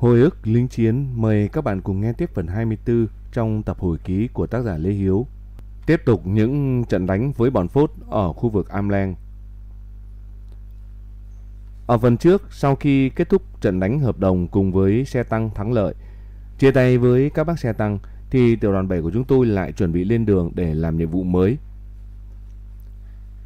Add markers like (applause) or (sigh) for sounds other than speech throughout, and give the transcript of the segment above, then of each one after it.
Hồi ức lính chiến mời các bạn cùng nghe tiếp phần 24 trong tập hồi ký của tác giả Lê Hiếu. Tiếp tục những trận đánh với bọn Phốt ở khu vực Amlang. Ở phần trước, sau khi kết thúc trận đánh hợp đồng cùng với xe tăng thắng lợi, chia tay với các bác xe tăng thì tiểu đoàn 7 của chúng tôi lại chuẩn bị lên đường để làm nhiệm vụ mới.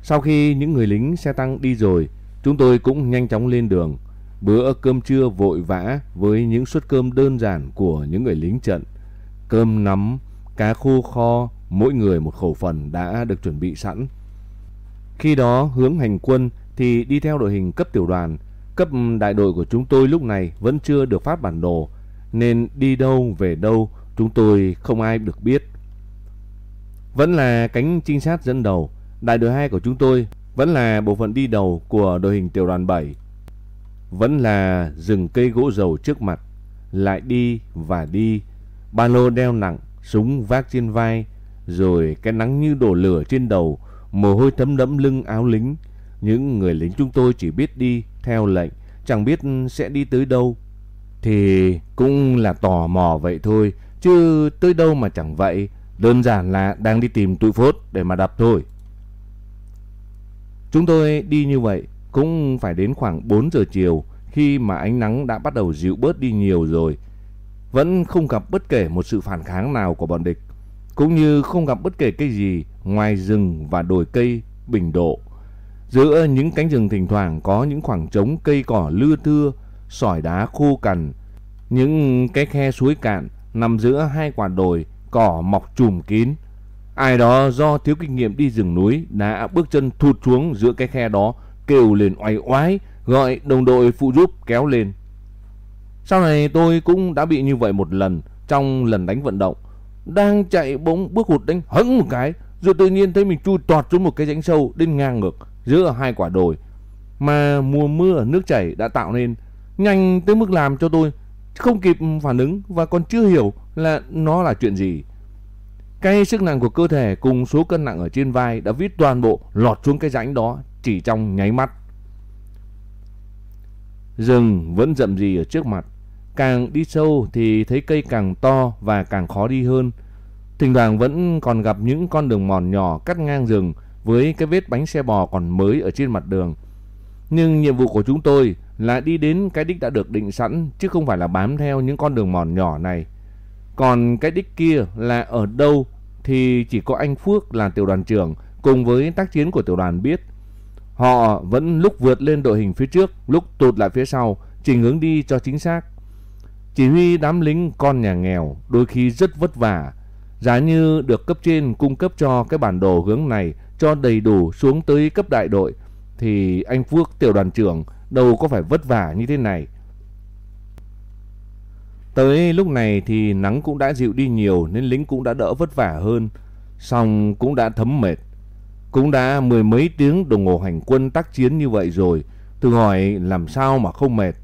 Sau khi những người lính xe tăng đi rồi, chúng tôi cũng nhanh chóng lên đường. Bữa cơm trưa vội vã với những suất cơm đơn giản của những người lính trận. Cơm nắm, cá khô kho, mỗi người một khẩu phần đã được chuẩn bị sẵn. Khi đó hướng hành quân thì đi theo đội hình cấp tiểu đoàn. Cấp đại đội của chúng tôi lúc này vẫn chưa được phát bản đồ, nên đi đâu về đâu chúng tôi không ai được biết. Vẫn là cánh trinh sát dẫn đầu, đại đội 2 của chúng tôi vẫn là bộ phận đi đầu của đội hình tiểu đoàn 7. Vẫn là rừng cây gỗ dầu trước mặt, lại đi và đi, ba lô đeo nặng, súng vác trên vai, rồi cái nắng như đổ lửa trên đầu, mồ hôi thấm đẫm lưng áo lính. Những người lính chúng tôi chỉ biết đi theo lệnh, chẳng biết sẽ đi tới đâu. Thì cũng là tò mò vậy thôi, chứ tới đâu mà chẳng vậy. Đơn giản là đang đi tìm tụi phốt để mà đập thôi. Chúng tôi đi như vậy cũng phải đến khoảng 4 giờ chiều khi mà ánh nắng đã bắt đầu dịu bớt đi nhiều rồi. Vẫn không gặp bất kể một sự phản kháng nào của bọn địch, cũng như không gặp bất kể cái gì ngoài rừng và đồi cây bình độ. Giữa những cánh rừng thỉnh thoảng có những khoảng trống cây cỏ lưa thưa, sỏi đá khô cằn, những cái khe suối cạn nằm giữa hai quả đồi, cỏ mọc trùm kín. Ai đó do thiếu kinh nghiệm đi rừng núi đã bước chân thụt xuống giữa cái khe đó, kêu lên oai oái, gọi đồng đội phụ giúp kéo lên. Sau này tôi cũng đã bị như vậy một lần trong lần đánh vận động. Đang chạy bỗng bước hụt đánh hững một cái, rồi tự nhiên thấy mình chui tọt xuống một cái rãnh sâu đến ngang ngực giữa hai quả đồi. Mà mùa mưa nước chảy đã tạo nên nhanh tới mức làm cho tôi không kịp phản ứng và còn chưa hiểu là nó là chuyện gì. Cái sức nặng của cơ thể cùng số cân nặng ở trên vai đã vít toàn bộ lọt xuống cái rãnh đó chỉ trong nháy mắt. Rừng vẫn rậm rì ở trước mặt. Càng đi sâu thì thấy cây càng to và càng khó đi hơn. Thỉnh thoảng vẫn còn gặp những con đường mòn nhỏ cắt ngang rừng với cái vết bánh xe bò còn mới ở trên mặt đường. Nhưng nhiệm vụ của chúng tôi là đi đến cái đích đã được định sẵn, chứ không phải là bám theo những con đường mòn nhỏ này. Còn cái đích kia là ở đâu thì chỉ có anh Phước là tiểu đoàn trưởng cùng với tác chiến của tiểu đoàn biết. Họ vẫn lúc vượt lên đội hình phía trước, lúc tụt lại phía sau, chỉnh hướng đi cho chính xác. Chỉ huy đám lính con nhà nghèo đôi khi rất vất vả. Giá như được cấp trên cung cấp cho cái bản đồ hướng này cho đầy đủ xuống tới cấp đại đội thì anh Phước tiểu đoàn trưởng đâu có phải vất vả như thế này. Tới lúc này thì nắng cũng đã dịu đi nhiều nên lính cũng đã đỡ vất vả hơn, xong cũng đã thấm mệt. Cũng đã mười mấy tiếng đồng hồ hành quân tác chiến như vậy rồi, thử hỏi làm sao mà không mệt.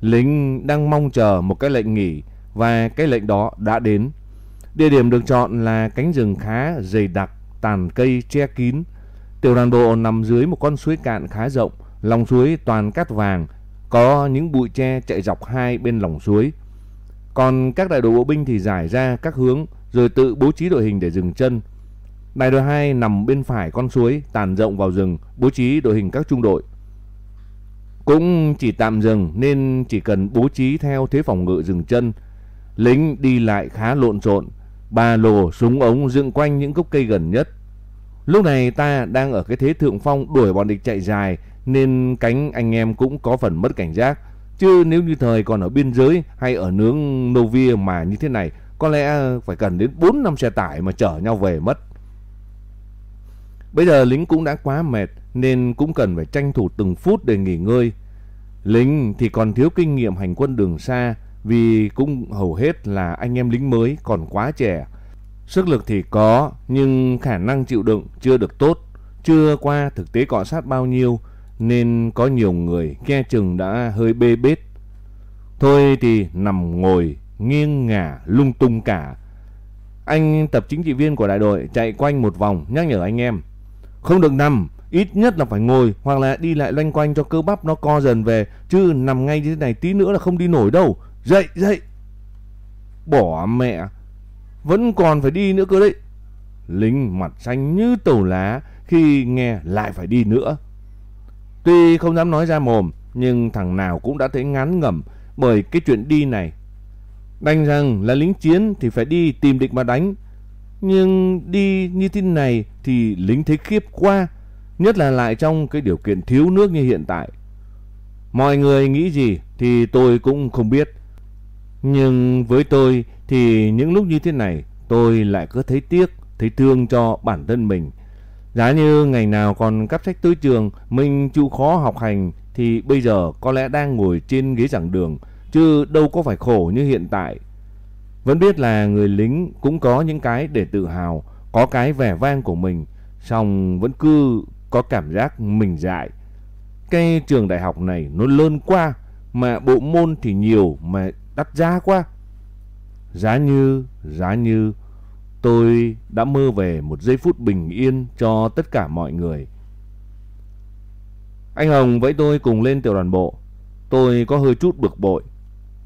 Lính đang mong chờ một cái lệnh nghỉ và cái lệnh đó đã đến. Địa điểm được chọn là cánh rừng khá dày đặc, tàn cây che kín. Tiểu đoàn bộ nằm dưới một con suối cạn khá rộng, lòng suối toàn cát vàng, có những bụi tre chạy dọc hai bên lòng suối. Còn các đại đội bộ binh thì giải ra các hướng rồi tự bố trí đội hình để dừng chân. Đại đội 2 nằm bên phải con suối tàn rộng vào rừng, bố trí đội hình các trung đội. Cũng chỉ tạm dừng nên chỉ cần bố trí theo thế phòng ngự rừng chân. Lính đi lại khá lộn xộn, ba lồ súng ống dựng quanh những gốc cây gần nhất. Lúc này ta đang ở cái thế thượng phong đuổi bọn địch chạy dài nên cánh anh em cũng có phần mất cảnh giác. Chứ nếu như thời còn ở biên giới hay ở nướng Novia mà như thế này, có lẽ phải cần đến 4 năm xe tải mà chở nhau về mất. Bây giờ lính cũng đã quá mệt nên cũng cần phải tranh thủ từng phút để nghỉ ngơi. Lính thì còn thiếu kinh nghiệm hành quân đường xa vì cũng hầu hết là anh em lính mới còn quá trẻ. Sức lực thì có nhưng khả năng chịu đựng chưa được tốt, chưa qua thực tế cọ sát bao nhiêu nên có nhiều người nghe chừng đã hơi bê bết. Thôi thì nằm ngồi, nghiêng ngả, lung tung cả. Anh tập chính trị viên của đại đội chạy quanh một vòng nhắc nhở anh em. Không được nằm, ít nhất là phải ngồi hoặc là đi lại loanh quanh cho cơ bắp nó co dần về. Chứ nằm ngay như thế này tí nữa là không đi nổi đâu. Dậy, dậy. Bỏ mẹ. Vẫn còn phải đi nữa cơ đấy. Lính mặt xanh như tàu lá khi nghe lại phải đi nữa. Tuy không dám nói ra mồm, nhưng thằng nào cũng đã thấy ngán ngẩm bởi cái chuyện đi này. Đành rằng là lính chiến thì phải đi tìm địch mà đánh. Nhưng đi như thế này thì lính thấy khiếp quá, nhất là lại trong cái điều kiện thiếu nước như hiện tại. Mọi người nghĩ gì thì tôi cũng không biết. Nhưng với tôi thì những lúc như thế này tôi lại cứ thấy tiếc, thấy thương cho bản thân mình. Giá như ngày nào còn cắp sách tới trường, mình chịu khó học hành thì bây giờ có lẽ đang ngồi trên ghế giảng đường, chứ đâu có phải khổ như hiện tại. Vẫn biết là người lính cũng có những cái để tự hào, có cái vẻ vang của mình, song vẫn cứ có cảm giác mình dại. Cái trường đại học này nó lớn quá, mà bộ môn thì nhiều mà đắt giá quá. Giá như, giá như tôi đã mơ về một giây phút bình yên cho tất cả mọi người. Anh Hồng với tôi cùng lên tiểu đoàn bộ. Tôi có hơi chút bực bội.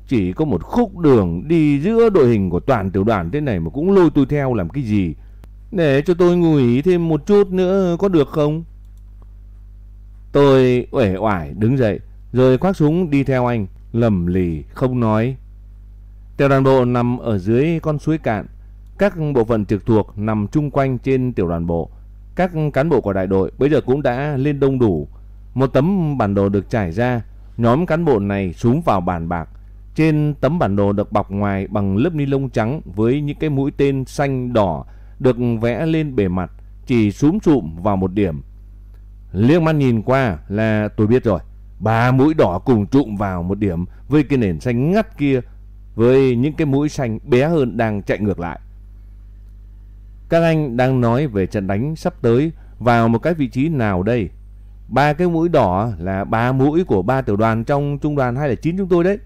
Chỉ có một khúc đường đi giữa đội hình của toàn tiểu đoàn thế này mà cũng lôi tôi theo làm cái gì. Để cho tôi ngủ ý thêm một chút nữa có được không? Tôi uể oải đứng dậy rồi khoác súng đi theo anh, lầm lì không nói. Tiểu đoàn bộ nằm ở dưới con suối cạn. Các bộ phận trực thuộc nằm chung quanh trên tiểu đoàn bộ. Các cán bộ của đại đội bây giờ cũng đã lên đông đủ. Một tấm bản đồ được trải ra, nhóm cán bộ này xuống vào bàn bạc. Trên tấm bản đồ được bọc ngoài bằng lớp ni lông trắng với những cái mũi tên xanh đỏ được vẽ lên bề mặt, chỉ súm sụm vào một điểm. Liếc mắt nhìn qua là tôi biết rồi. Ba mũi đỏ cùng trụm vào một điểm với cái nền xanh ngắt kia với những cái mũi xanh bé hơn đang chạy ngược lại. Các anh đang nói về trận đánh sắp tới vào một cái vị trí nào đây? Ba cái mũi đỏ là ba mũi của ba tiểu đoàn trong trung đoàn 209 chúng tôi đấy.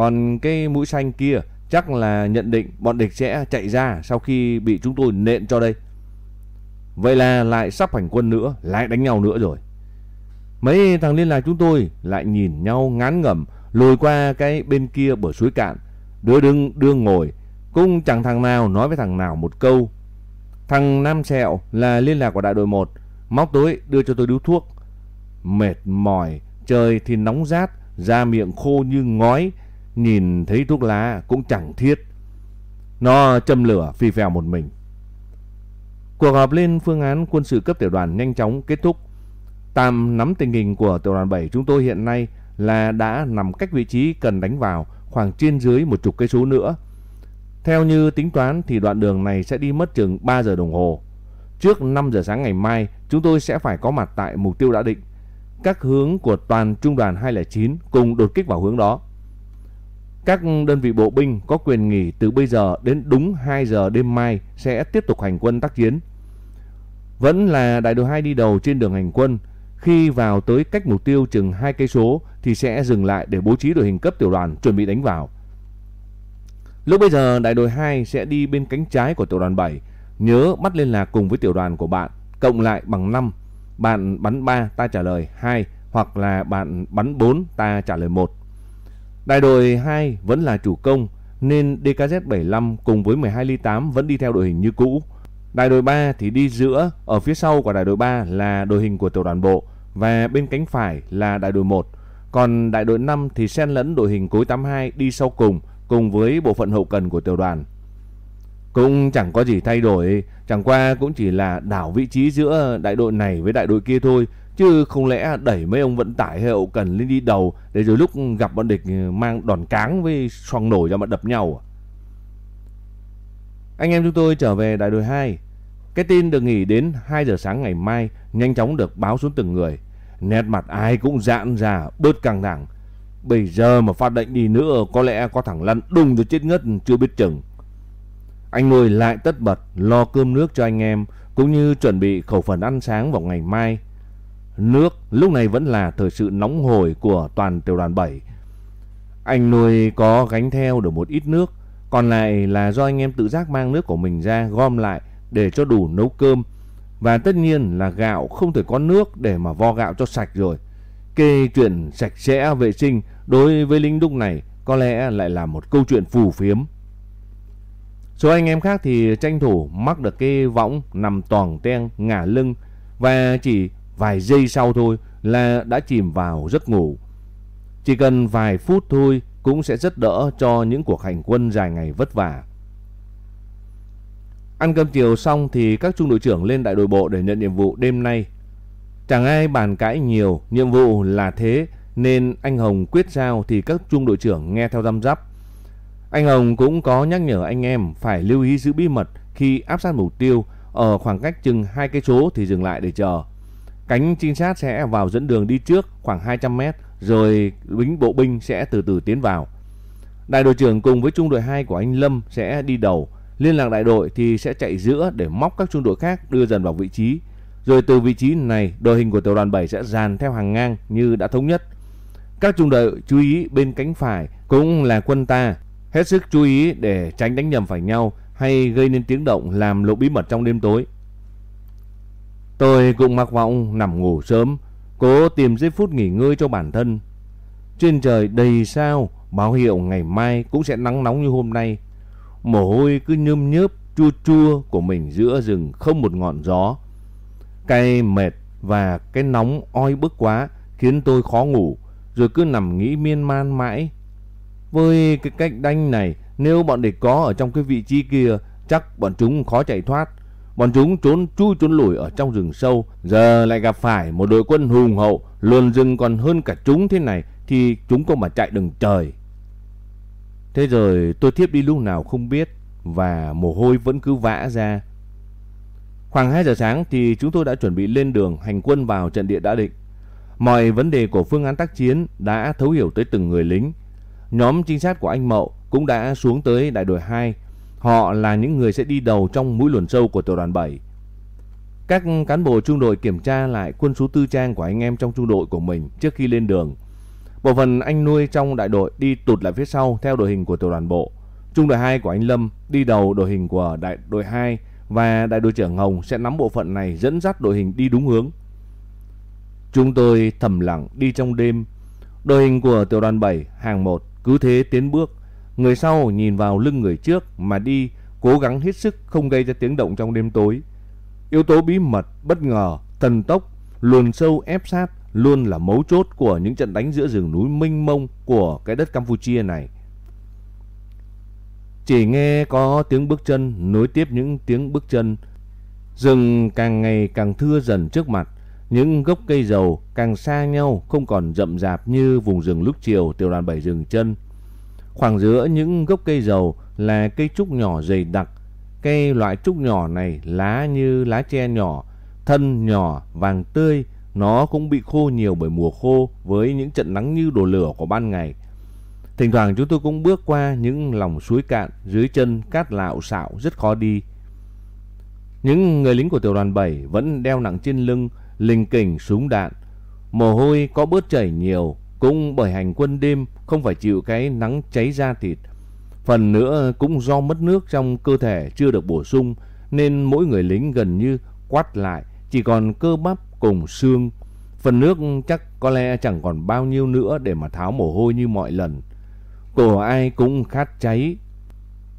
Còn cái mũi xanh kia chắc là nhận định bọn địch sẽ chạy ra sau khi bị chúng tôi nện cho đây. Vậy là lại sắp hành quân nữa, lại đánh nhau nữa rồi. Mấy thằng liên lạc chúng tôi lại nhìn nhau ngán ngẩm lùi qua cái bên kia bờ suối cạn. Đứa đứng đương ngồi, cũng chẳng thằng nào nói với thằng nào một câu. Thằng Nam Sẹo là liên lạc của đại đội 1, móc tối đưa cho tôi điếu thuốc. Mệt mỏi, trời thì nóng rát, da miệng khô như ngói, nhìn thấy thuốc lá cũng chẳng thiết. Nó châm lửa phi phèo một mình. Cuộc họp lên phương án quân sự cấp tiểu đoàn nhanh chóng kết thúc. Tạm nắm tình hình của tiểu đoàn 7 chúng tôi hiện nay là đã nằm cách vị trí cần đánh vào khoảng trên dưới một chục cây số nữa. Theo như tính toán thì đoạn đường này sẽ đi mất chừng 3 giờ đồng hồ. Trước 5 giờ sáng ngày mai, chúng tôi sẽ phải có mặt tại mục tiêu đã định. Các hướng của toàn trung đoàn 209 cùng đột kích vào hướng đó. Các đơn vị bộ binh có quyền nghỉ từ bây giờ đến đúng 2 giờ đêm mai sẽ tiếp tục hành quân tác chiến. Vẫn là đại đội 2 đi đầu trên đường hành quân, khi vào tới cách mục tiêu chừng 2 cây số thì sẽ dừng lại để bố trí đội hình cấp tiểu đoàn chuẩn bị đánh vào. Lúc bây giờ đại đội 2 sẽ đi bên cánh trái của tiểu đoàn 7, nhớ bắt liên lạc cùng với tiểu đoàn của bạn, cộng lại bằng 5. Bạn bắn 3 ta trả lời 2 hoặc là bạn bắn 4 ta trả lời 1. Đại đội 2 vẫn là chủ công nên DKZ-75 cùng với 12 ly 8 vẫn đi theo đội hình như cũ. Đại đội 3 thì đi giữa, ở phía sau của đại đội 3 là đội hình của tiểu đoàn bộ và bên cánh phải là đại đội 1. Còn đại đội 5 thì xen lẫn đội hình cối 82 đi sau cùng cùng với bộ phận hậu cần của tiểu đoàn. Cũng chẳng có gì thay đổi, chẳng qua cũng chỉ là đảo vị trí giữa đại đội này với đại đội kia thôi, chứ không lẽ đẩy mấy ông vận tải hay hậu cần lên đi đầu để rồi lúc gặp bọn địch mang đòn cáng với xoong nổi ra mà đập nhau à? Anh em chúng tôi trở về đại đội 2. Cái tin được nghỉ đến 2 giờ sáng ngày mai nhanh chóng được báo xuống từng người. Nét mặt ai cũng giãn ra, bớt căng thẳng. Bây giờ mà phát lệnh đi nữa có lẽ có thằng lăn đùng rồi chết ngất chưa biết chừng. Anh nuôi lại tất bật lo cơm nước cho anh em cũng như chuẩn bị khẩu phần ăn sáng vào ngày mai. Nước lúc này vẫn là thời sự nóng hổi của toàn tiểu đoàn 7. Anh nuôi có gánh theo được một ít nước, còn lại là do anh em tự giác mang nước của mình ra gom lại để cho đủ nấu cơm. Và tất nhiên là gạo không thể có nước để mà vo gạo cho sạch rồi. Kê chuyện sạch sẽ vệ sinh đối với lính đúc này có lẽ lại là một câu chuyện phù phiếm. Số anh em khác thì tranh thủ mắc được cái võng nằm toàn ten ngả lưng và chỉ vài giây sau thôi là đã chìm vào giấc ngủ. Chỉ cần vài phút thôi cũng sẽ rất đỡ cho những cuộc hành quân dài ngày vất vả. Ăn cơm chiều xong thì các trung đội trưởng lên đại đội bộ để nhận nhiệm vụ đêm nay. Chẳng ai bàn cãi nhiều, nhiệm vụ là thế nên anh Hồng quyết giao thì các trung đội trưởng nghe theo răm rắp. Anh Hồng cũng có nhắc nhở anh em phải lưu ý giữ bí mật khi áp sát mục tiêu ở khoảng cách chừng hai cây số thì dừng lại để chờ. Cánh trinh sát sẽ vào dẫn đường đi trước khoảng 200 mét rồi lính bộ binh sẽ từ từ tiến vào. Đại đội trưởng cùng với trung đội 2 của anh Lâm sẽ đi đầu, liên lạc đại đội thì sẽ chạy giữa để móc các trung đội khác đưa dần vào vị trí. Rồi từ vị trí này, đội hình của tiểu đoàn 7 sẽ dàn theo hàng ngang như đã thống nhất. Các trung đội chú ý bên cánh phải cũng là quân ta, hết sức chú ý để tránh đánh nhầm phải nhau hay gây nên tiếng động làm lộ bí mật trong đêm tối. Tôi cũng mặc vọng nằm ngủ sớm, cố tìm giây phút nghỉ ngơi cho bản thân. Trên trời đầy sao, báo hiệu ngày mai cũng sẽ nắng nóng như hôm nay. Mồ hôi cứ nhơm nhớp chua chua của mình giữa rừng không một ngọn gió. Cay mệt và cái nóng oi bức quá khiến tôi khó ngủ, rồi cứ nằm nghĩ miên man mãi. Với cái cách đánh này, nếu bọn địch có ở trong cái vị trí kia, chắc bọn chúng khó chạy thoát. Bọn chúng trốn chui trốn lủi ở trong rừng sâu, giờ lại gặp phải một đội quân hùng hậu, luồn rừng còn hơn cả chúng thế này thì chúng có mà chạy đừng trời. Thế rồi tôi thiếp đi lúc nào không biết và mồ hôi vẫn cứ vã ra. Khoảng 2 giờ sáng thì chúng tôi đã chuẩn bị lên đường hành quân vào trận địa đã định. Mọi vấn đề của phương án tác chiến đã thấu hiểu tới từng người lính. Nhóm trinh sát của anh Mậu cũng đã xuống tới đại đội 2. Họ là những người sẽ đi đầu trong mũi luồn sâu của tiểu đoàn 7. Các cán bộ trung đội kiểm tra lại quân số tư trang của anh em trong trung đội của mình trước khi lên đường. Bộ phận anh nuôi trong đại đội đi tụt lại phía sau theo đội hình của tiểu đoàn bộ. Trung đội 2 của anh Lâm đi đầu đội hình của đại đội 2 và đại đội trưởng Hồng sẽ nắm bộ phận này dẫn dắt đội hình đi đúng hướng. Chúng tôi thầm lặng đi trong đêm. Đội hình của tiểu đoàn 7 hàng 1 cứ thế tiến bước. Người sau nhìn vào lưng người trước mà đi cố gắng hết sức không gây ra tiếng động trong đêm tối. Yếu tố bí mật, bất ngờ, thần tốc, luồn sâu ép sát luôn là mấu chốt của những trận đánh giữa rừng núi mênh mông của cái đất Campuchia này. Chỉ nghe có tiếng bước chân nối tiếp những tiếng bước chân. Rừng càng ngày càng thưa dần trước mặt. Những gốc cây dầu càng xa nhau không còn rậm rạp như vùng rừng lúc chiều tiểu đoàn 7 rừng chân. Khoảng giữa những gốc cây dầu là cây trúc nhỏ dày đặc. Cây loại trúc nhỏ này lá như lá tre nhỏ, thân nhỏ, vàng tươi. Nó cũng bị khô nhiều bởi mùa khô với những trận nắng như đồ lửa của ban ngày. Thỉnh thoảng chúng tôi cũng bước qua những lòng suối cạn dưới chân cát lạo xạo rất khó đi. Những người lính của tiểu đoàn 7 vẫn đeo nặng trên lưng linh kình súng đạn. Mồ hôi có bớt chảy nhiều cũng bởi hành quân đêm, không phải chịu cái nắng cháy da thịt. Phần nữa cũng do mất nước trong cơ thể chưa được bổ sung, nên mỗi người lính gần như quắt lại, chỉ còn cơ bắp cùng xương. Phần nước chắc có lẽ chẳng còn bao nhiêu nữa để mà tháo mồ hôi như mọi lần cổ ai cũng khát cháy.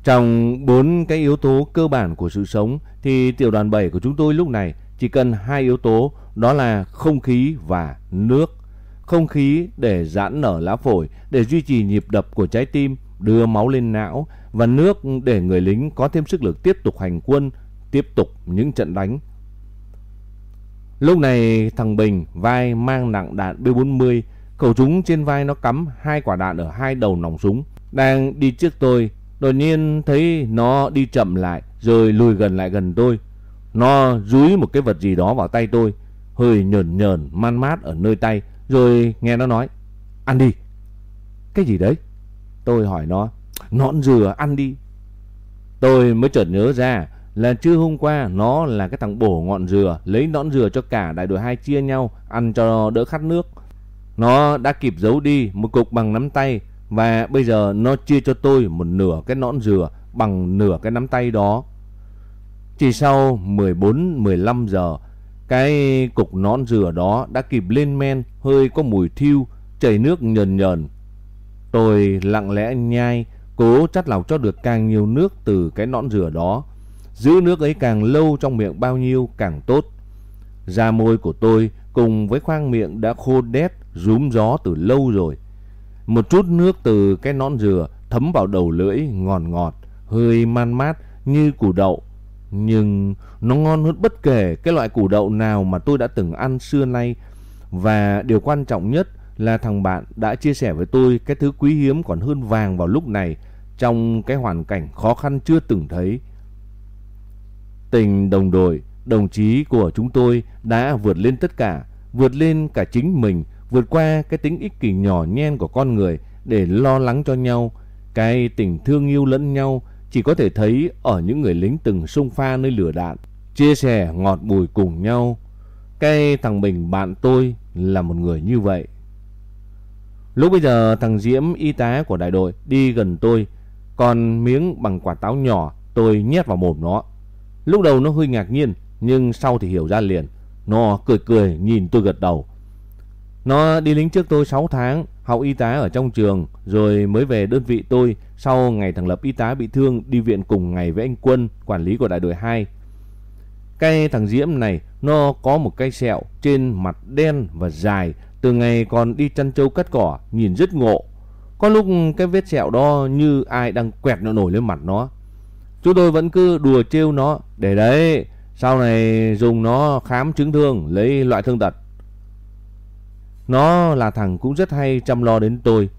Trong bốn cái yếu tố cơ bản của sự sống, thì tiểu đoàn 7 của chúng tôi lúc này chỉ cần hai yếu tố, đó là không khí và nước. Không khí để giãn nở lá phổi, để duy trì nhịp đập của trái tim, đưa máu lên não và nước để người lính có thêm sức lực tiếp tục hành quân, tiếp tục những trận đánh. Lúc này thằng Bình vai mang nặng đạn B40 Khẩu súng trên vai nó cắm hai quả đạn ở hai đầu nòng súng. Đang đi trước tôi, đột nhiên thấy nó đi chậm lại rồi lùi gần lại gần tôi. Nó dúi một cái vật gì đó vào tay tôi, hơi nhờn nhờn man mát ở nơi tay, rồi nghe nó nói, ăn đi. Cái gì đấy? Tôi hỏi nó, nõn dừa ăn đi. Tôi mới chợt nhớ ra là trưa hôm qua nó là cái thằng bổ ngọn dừa lấy nõn dừa cho cả đại đội hai chia nhau ăn cho đỡ khát nước. Nó đã kịp giấu đi một cục bằng nắm tay và bây giờ nó chia cho tôi một nửa cái nõn dừa bằng nửa cái nắm tay đó. Chỉ sau 14-15 giờ, cái cục nón dừa đó đã kịp lên men, hơi có mùi thiêu, chảy nước nhờn nhờn. Tôi lặng lẽ nhai, cố chắt lọc cho được càng nhiều nước từ cái nón dừa đó. Giữ nước ấy càng lâu trong miệng bao nhiêu càng tốt. Da môi của tôi cùng với khoang miệng đã khô đét, rúm gió từ lâu rồi. Một chút nước từ cái nón dừa thấm vào đầu lưỡi ngọt ngọt, hơi man mát như củ đậu. Nhưng nó ngon hơn bất kể cái loại củ đậu nào mà tôi đã từng ăn xưa nay. Và điều quan trọng nhất là thằng bạn đã chia sẻ với tôi cái thứ quý hiếm còn hơn vàng vào lúc này trong cái hoàn cảnh khó khăn chưa từng thấy. Tình đồng đội, đồng chí của chúng tôi đã vượt lên tất cả, vượt lên cả chính mình, vượt qua cái tính ích kỷ nhỏ nhen của con người để lo lắng cho nhau. Cái tình thương yêu lẫn nhau chỉ có thể thấy ở những người lính từng xung pha nơi lửa đạn, chia sẻ ngọt bùi cùng nhau. Cái thằng mình bạn tôi là một người như vậy. Lúc bây giờ thằng Diễm y tá của đại đội đi gần tôi, còn miếng bằng quả táo nhỏ tôi nhét vào mồm nó. Lúc đầu nó hơi ngạc nhiên, nhưng sau thì hiểu ra liền. Nó cười cười nhìn tôi gật đầu. Nó đi lính trước tôi 6 tháng, học y tá ở trong trường, rồi mới về đơn vị tôi sau ngày thành lập y tá bị thương đi viện cùng ngày với anh Quân, quản lý của đại đội 2. Cái thằng Diễm này nó có một cây sẹo trên mặt đen và dài từ ngày còn đi chăn trâu cắt cỏ nhìn rất ngộ. Có lúc cái vết sẹo đó như ai đang quẹt nó nổi lên mặt nó. Chúng tôi vẫn cứ đùa trêu nó để đấy sau này dùng nó khám chứng thương lấy loại thương tật. Nó là thằng cũng rất hay chăm lo đến tôi.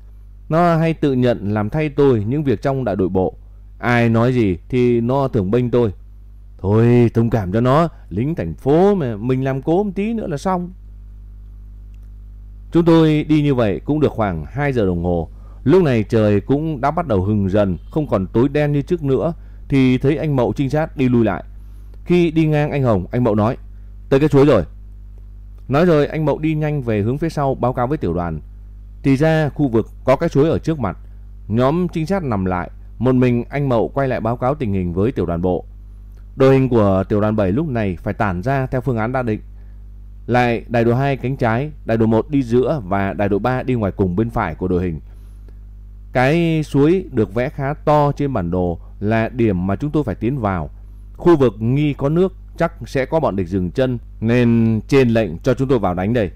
Nó hay tự nhận làm thay tôi những việc trong đại đội bộ. Ai nói gì thì nó tưởng bênh tôi. Thôi thông cảm cho nó, lính thành phố mà mình làm cố một tí nữa là xong. Chúng tôi đi như vậy cũng được khoảng 2 giờ đồng hồ. Lúc này trời cũng đã bắt đầu hừng dần, không còn tối đen như trước nữa, thì thấy anh Mậu trinh sát đi lui lại. Khi đi ngang anh Hồng, anh Mậu nói, tới cái chuối rồi. Nói rồi anh Mậu đi nhanh về hướng phía sau báo cáo với tiểu đoàn. Thì ra khu vực có cái suối ở trước mặt. Nhóm trinh sát nằm lại, một mình anh Mậu quay lại báo cáo tình hình với tiểu đoàn bộ. Đội hình của tiểu đoàn 7 lúc này phải tản ra theo phương án đã định. Lại đại đội 2 cánh trái, đại đội 1 đi giữa và đại đội 3 đi ngoài cùng bên phải của đội hình. Cái suối được vẽ khá to trên bản đồ là điểm mà chúng tôi phải tiến vào. Khu vực nghi có nước chắc sẽ có bọn địch dừng chân nên trên lệnh cho chúng tôi vào đánh đây.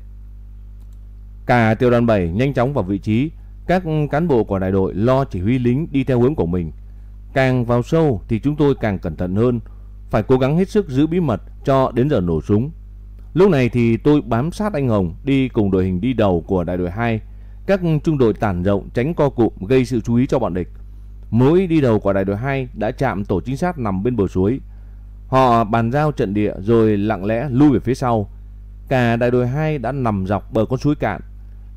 Cả tiểu đoàn 7 nhanh chóng vào vị trí, các cán bộ của đại đội lo chỉ huy lính đi theo hướng của mình. Càng vào sâu thì chúng tôi càng cẩn thận hơn, phải cố gắng hết sức giữ bí mật cho đến giờ nổ súng. Lúc này thì tôi bám sát anh Hồng đi cùng đội hình đi đầu của đại đội 2. Các trung đội tản rộng tránh co cụm gây sự chú ý cho bọn địch. Mỗi đi đầu của đại đội 2 đã chạm tổ trinh sát nằm bên bờ suối. Họ bàn giao trận địa rồi lặng lẽ lui về phía sau. Cả đại đội 2 đã nằm dọc bờ con suối cạn.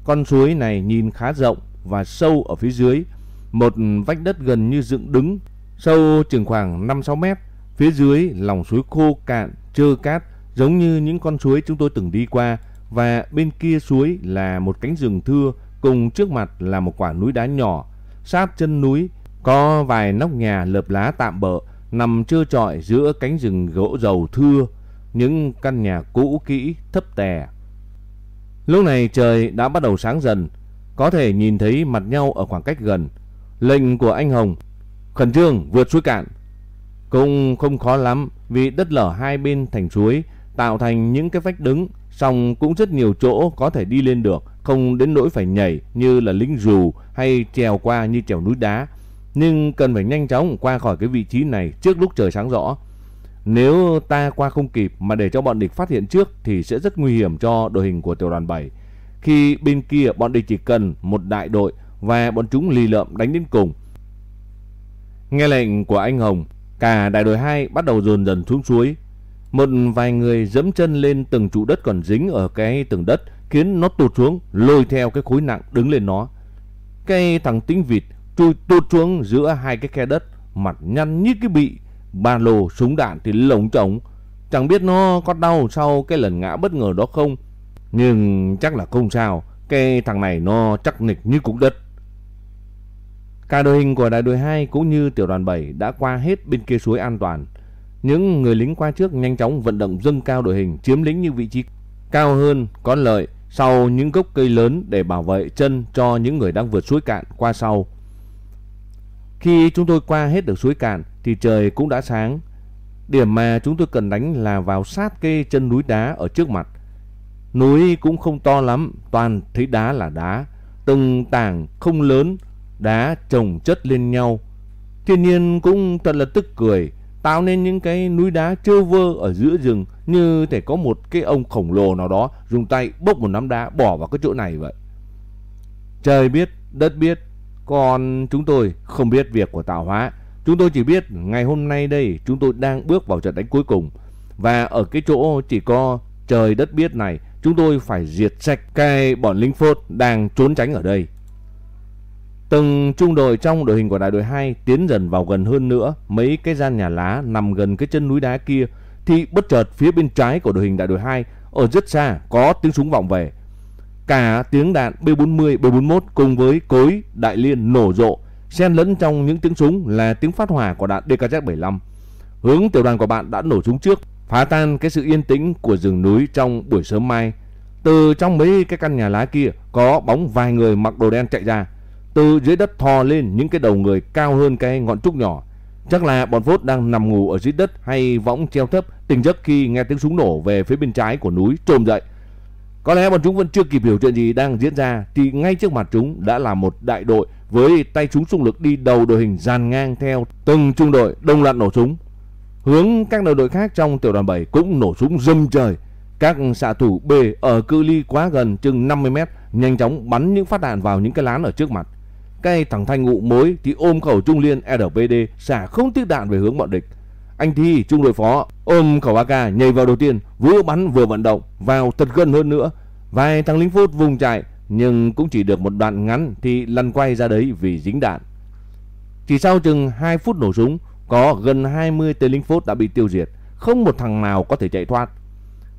Con suối này nhìn khá rộng và sâu ở phía dưới. Một vách đất gần như dựng đứng, sâu chừng khoảng 5-6 mét. Phía dưới lòng suối khô cạn, trơ cát giống như những con suối chúng tôi từng đi qua và bên kia suối là một cánh rừng thưa cùng trước mặt là một quả núi đá nhỏ. Sát chân núi có vài nóc nhà lợp lá tạm bợ nằm trơ trọi giữa cánh rừng gỗ dầu thưa, những căn nhà cũ kỹ thấp tè. Lúc này trời đã bắt đầu sáng dần, có thể nhìn thấy mặt nhau ở khoảng cách gần. Lệnh của anh Hồng khẩn trương vượt suối cạn cũng không khó lắm vì đất lở hai bên thành suối tạo thành những cái vách đứng, song cũng rất nhiều chỗ có thể đi lên được, không đến nỗi phải nhảy như là lính dù hay trèo qua như trèo núi đá. Nhưng cần phải nhanh chóng qua khỏi cái vị trí này trước lúc trời sáng rõ. Nếu ta qua không kịp mà để cho bọn địch phát hiện trước thì sẽ rất nguy hiểm cho đội hình của tiểu đoàn 7. Khi bên kia bọn địch chỉ cần một đại đội và bọn chúng lì lợm đánh đến cùng. Nghe lệnh của anh Hồng, cả đại đội 2 bắt đầu dồn dần xuống suối. Một vài người dẫm chân lên từng trụ đất còn dính ở cái tầng đất khiến nó tụt xuống, lôi theo cái khối nặng đứng lên nó. Cái thằng tính vịt chui tụt xuống giữa hai cái khe đất, mặt nhăn như cái bị, ba lô súng đạn thì lồng trống. Chẳng biết nó có đau sau cái lần ngã bất ngờ đó không, nhưng chắc là không sao, cái thằng này nó chắc nịch như cục đất. Cả đội hình của đại đội 2 cũng như tiểu đoàn 7 đã qua hết bên kia suối an toàn. Những người lính qua trước nhanh chóng vận động dâng cao đội hình chiếm lĩnh những vị trí cao hơn có lợi sau những gốc cây lớn để bảo vệ chân cho những người đang vượt suối cạn qua sau. Khi chúng tôi qua hết được suối cạn thì trời cũng đã sáng. Điểm mà chúng tôi cần đánh là vào sát cây chân núi đá ở trước mặt. Núi cũng không to lắm, toàn thấy đá là đá. Từng tảng không lớn, đá chồng chất lên nhau. Thiên nhiên cũng thật là tức cười, tạo nên những cái núi đá trơ vơ ở giữa rừng như thể có một cái ông khổng lồ nào đó dùng tay bốc một nắm đá bỏ vào cái chỗ này vậy. Trời biết, đất biết, còn chúng tôi không biết việc của tạo hóa. Chúng tôi chỉ biết ngày hôm nay đây chúng tôi đang bước vào trận đánh cuối cùng. Và ở cái chỗ chỉ có trời đất biết này, chúng tôi phải diệt sạch cái bọn lính phốt đang trốn tránh ở đây. Từng trung đội trong đội hình của đại đội 2 tiến dần vào gần hơn nữa mấy cái gian nhà lá nằm gần cái chân núi đá kia thì bất chợt phía bên trái của đội hình đại đội 2 ở rất xa có tiếng súng vọng về. Cả tiếng đạn B40, B41 cùng với cối đại liên nổ rộ, xen lẫn trong những tiếng súng là tiếng phát hỏa của đạn DKZ-75. Hướng tiểu đoàn của bạn đã nổ súng trước, phá tan cái sự yên tĩnh của rừng núi trong buổi sớm mai. Từ trong mấy cái căn nhà lá kia có bóng vài người mặc đồ đen chạy ra. Từ dưới đất thò lên những cái đầu người cao hơn cái ngọn trúc nhỏ. Chắc là bọn phốt đang nằm ngủ ở dưới đất hay võng treo thấp tỉnh giấc khi nghe tiếng súng nổ về phía bên trái của núi trồm dậy. Có lẽ bọn chúng vẫn chưa kịp hiểu chuyện gì đang diễn ra, thì ngay trước mặt chúng đã là một đại đội với tay súng xung lực đi đầu đội hình dàn ngang theo từng trung đội đồng loạt nổ súng. Hướng các đội đội khác trong tiểu đoàn 7 cũng nổ súng rầm trời. Các xạ thủ B ở cự ly quá gần chừng 50 mét nhanh chóng bắn những phát đạn vào những cái lán ở trước mặt. cây thằng thanh ngụ mối thì ôm khẩu trung liên RPD xả không tiếc đạn về hướng bọn địch. Anh Thi, trung đội phó, ôm khẩu AK nhảy vào đầu tiên, vừa bắn vừa vận động, vào thật gần hơn nữa. Vài thằng lính phút vùng chạy, nhưng cũng chỉ được một đoạn ngắn thì lăn quay ra đấy vì dính đạn. Chỉ sau chừng 2 phút nổ súng, có gần 20 tên lính phốt đã bị tiêu diệt, không một thằng nào có thể chạy thoát.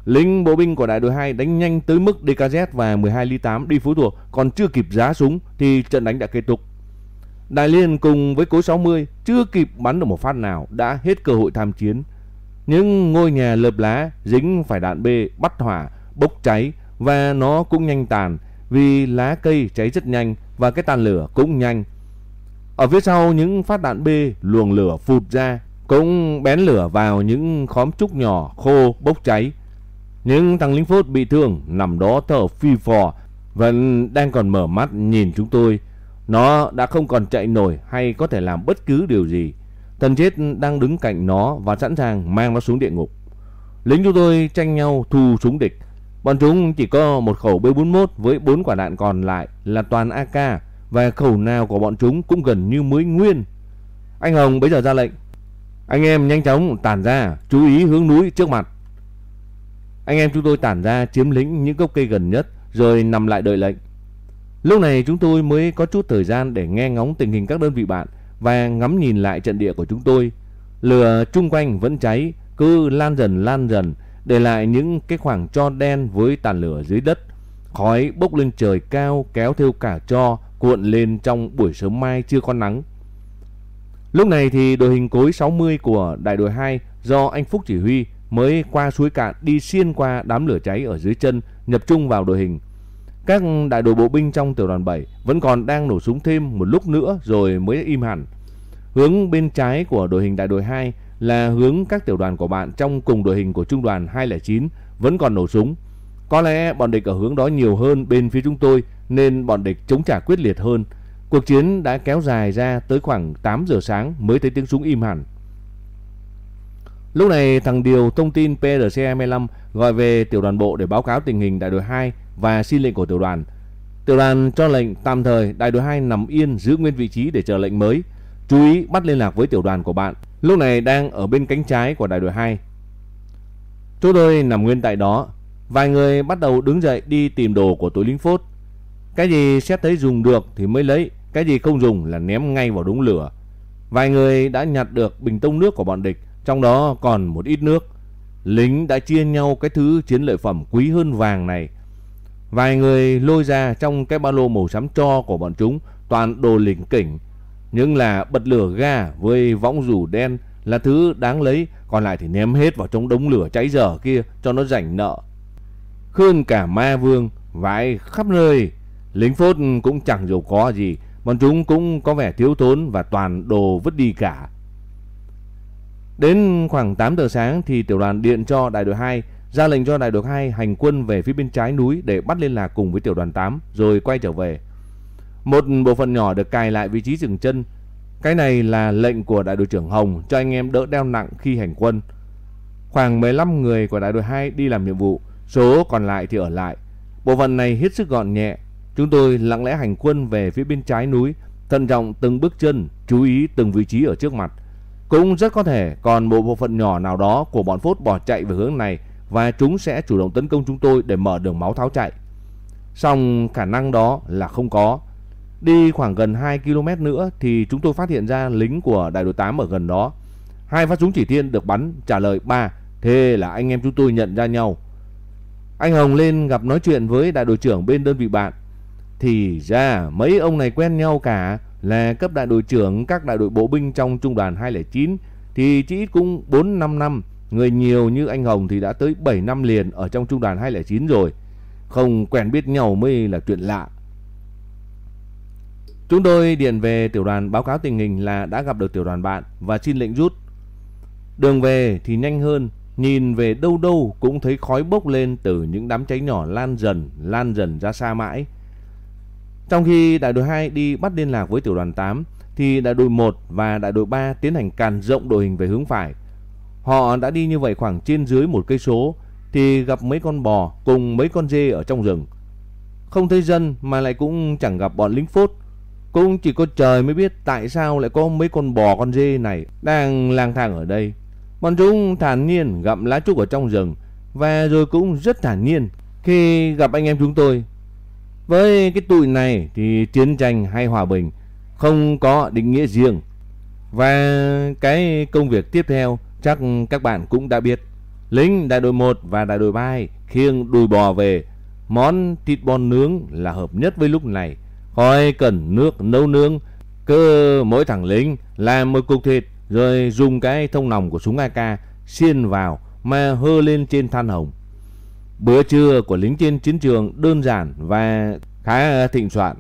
Lính bộ binh của đại đội 2 đánh nhanh tới mức DKZ và 12 ly 8 đi phú thuộc còn chưa kịp giá súng thì trận đánh đã kết thúc. Đại Liên cùng với cối 60 chưa kịp bắn được một phát nào đã hết cơ hội tham chiến. Những ngôi nhà lợp lá dính phải đạn B bắt hỏa, bốc cháy và nó cũng nhanh tàn vì lá cây cháy rất nhanh và cái tàn lửa cũng nhanh. Ở phía sau những phát đạn B luồng lửa phụt ra cũng bén lửa vào những khóm trúc nhỏ khô bốc cháy. Những thằng lính phốt bị thương nằm đó thở phi phò vẫn đang còn mở mắt nhìn chúng tôi nó đã không còn chạy nổi hay có thể làm bất cứ điều gì. Thần chết đang đứng cạnh nó và sẵn sàng mang nó xuống địa ngục. Lính chúng tôi tranh nhau thu súng địch. Bọn chúng chỉ có một khẩu B41 với bốn quả đạn còn lại là toàn AK và khẩu nào của bọn chúng cũng gần như mới nguyên. Anh Hồng bây giờ ra lệnh. Anh em nhanh chóng tản ra, chú ý hướng núi trước mặt. Anh em chúng tôi tản ra chiếm lĩnh những gốc cây gần nhất rồi nằm lại đợi lệnh. Lúc này chúng tôi mới có chút thời gian để nghe ngóng tình hình các đơn vị bạn và ngắm nhìn lại trận địa của chúng tôi. Lửa chung quanh vẫn cháy, cứ lan dần lan dần, để lại những cái khoảng cho đen với tàn lửa dưới đất. Khói bốc lên trời cao kéo theo cả cho cuộn lên trong buổi sớm mai chưa có nắng. Lúc này thì đội hình cối 60 của đại đội 2 do anh Phúc chỉ huy mới qua suối cạn đi xuyên qua đám lửa cháy ở dưới chân nhập trung vào đội hình. Các đại đội bộ binh trong tiểu đoàn 7 vẫn còn đang nổ súng thêm một lúc nữa rồi mới im hẳn. Hướng bên trái của đội hình đại đội 2 là hướng các tiểu đoàn của bạn trong cùng đội hình của trung đoàn 209 vẫn còn nổ súng. Có lẽ bọn địch ở hướng đó nhiều hơn bên phía chúng tôi, nên bọn địch chống trả quyết liệt hơn. Cuộc chiến đã kéo dài ra tới khoảng 8 giờ sáng mới thấy tiếng súng im hẳn. Lúc này thằng Điều thông tin PRC-25 gọi về tiểu đoàn bộ để báo cáo tình hình đại đội 2 và xin lệnh của tiểu đoàn. Tiểu đoàn cho lệnh tạm thời đại đội 2 nằm yên giữ nguyên vị trí để chờ lệnh mới. Chú ý bắt liên lạc với tiểu đoàn của bạn. Lúc này đang ở bên cánh trái của đại đội 2. Chúng tôi nằm nguyên tại đó. Vài người bắt đầu đứng dậy đi tìm đồ của tối lính phốt. Cái gì xét thấy dùng được thì mới lấy, cái gì không dùng là ném ngay vào đống lửa. Vài người đã nhặt được bình tông nước của bọn địch, trong đó còn một ít nước. Lính đã chia nhau cái thứ chiến lợi phẩm quý hơn vàng này Vài người lôi ra trong cái ba lô màu xám cho của bọn chúng toàn đồ lỉnh kỉnh. Nhưng là bật lửa ga với võng rủ đen là thứ đáng lấy, còn lại thì ném hết vào trong đống lửa cháy dở kia cho nó rảnh nợ. Hơn cả ma vương vãi khắp nơi. Lính phốt cũng chẳng giàu có gì, bọn chúng cũng có vẻ thiếu thốn và toàn đồ vứt đi cả. Đến khoảng 8 giờ sáng thì tiểu đoàn điện cho đại đội 2 ra lệnh cho đại đội 2 hành quân về phía bên trái núi để bắt liên lạc cùng với tiểu đoàn 8 rồi quay trở về. Một bộ phận nhỏ được cài lại vị trí dừng chân. Cái này là lệnh của đại đội trưởng Hồng cho anh em đỡ đeo nặng khi hành quân. Khoảng 15 người của đại đội 2 đi làm nhiệm vụ, số còn lại thì ở lại. Bộ phận này hết sức gọn nhẹ. Chúng tôi lặng lẽ hành quân về phía bên trái núi, thận trọng từng bước chân, chú ý từng vị trí ở trước mặt. Cũng rất có thể còn một bộ phận nhỏ nào đó của bọn phốt bỏ chạy về hướng này và chúng sẽ chủ động tấn công chúng tôi để mở đường máu tháo chạy. Song khả năng đó là không có. Đi khoảng gần 2 km nữa thì chúng tôi phát hiện ra lính của đại đội 8 ở gần đó. Hai phát súng chỉ thiên được bắn, trả lời ba, Thế là anh em chúng tôi nhận ra nhau. Anh Hồng lên gặp nói chuyện với đại đội trưởng bên đơn vị bạn. Thì ra, mấy ông này quen nhau cả, là cấp đại đội trưởng các đại đội bộ binh trong trung đoàn 209 thì chỉ ít cũng 4-5 năm. Người nhiều như anh Hồng thì đã tới 7 năm liền ở trong trung đoàn 209 rồi. Không quen biết nhau mới là chuyện lạ. Chúng tôi điện về tiểu đoàn báo cáo tình hình là đã gặp được tiểu đoàn bạn và xin lệnh rút. Đường về thì nhanh hơn, nhìn về đâu đâu cũng thấy khói bốc lên từ những đám cháy nhỏ lan dần, lan dần ra xa mãi. Trong khi đại đội 2 đi bắt liên lạc với tiểu đoàn 8 thì đại đội 1 và đại đội 3 tiến hành càn rộng đội hình về hướng phải. Họ đã đi như vậy khoảng trên dưới một cây số, thì gặp mấy con bò cùng mấy con dê ở trong rừng. Không thấy dân mà lại cũng chẳng gặp bọn lính phốt. Cũng chỉ có trời mới biết tại sao lại có mấy con bò, con dê này đang lang thang ở đây. Bọn chúng thản nhiên gặm lá trúc ở trong rừng và rồi cũng rất thản nhiên khi gặp anh em chúng tôi. Với cái tụi này thì chiến tranh hay hòa bình không có định nghĩa riêng. Và cái công việc tiếp theo chắc các bạn cũng đã biết. Lính đại đội 1 và đại đội 3 khiêng đùi bò về. Món thịt bò nướng là hợp nhất với lúc này. Khỏi cần nước nấu nướng. Cứ mỗi thằng lính làm một cục thịt rồi dùng cái thông nòng của súng AK xiên vào mà hơ lên trên than hồng. Bữa trưa của lính trên chiến trường đơn giản và khá thịnh soạn.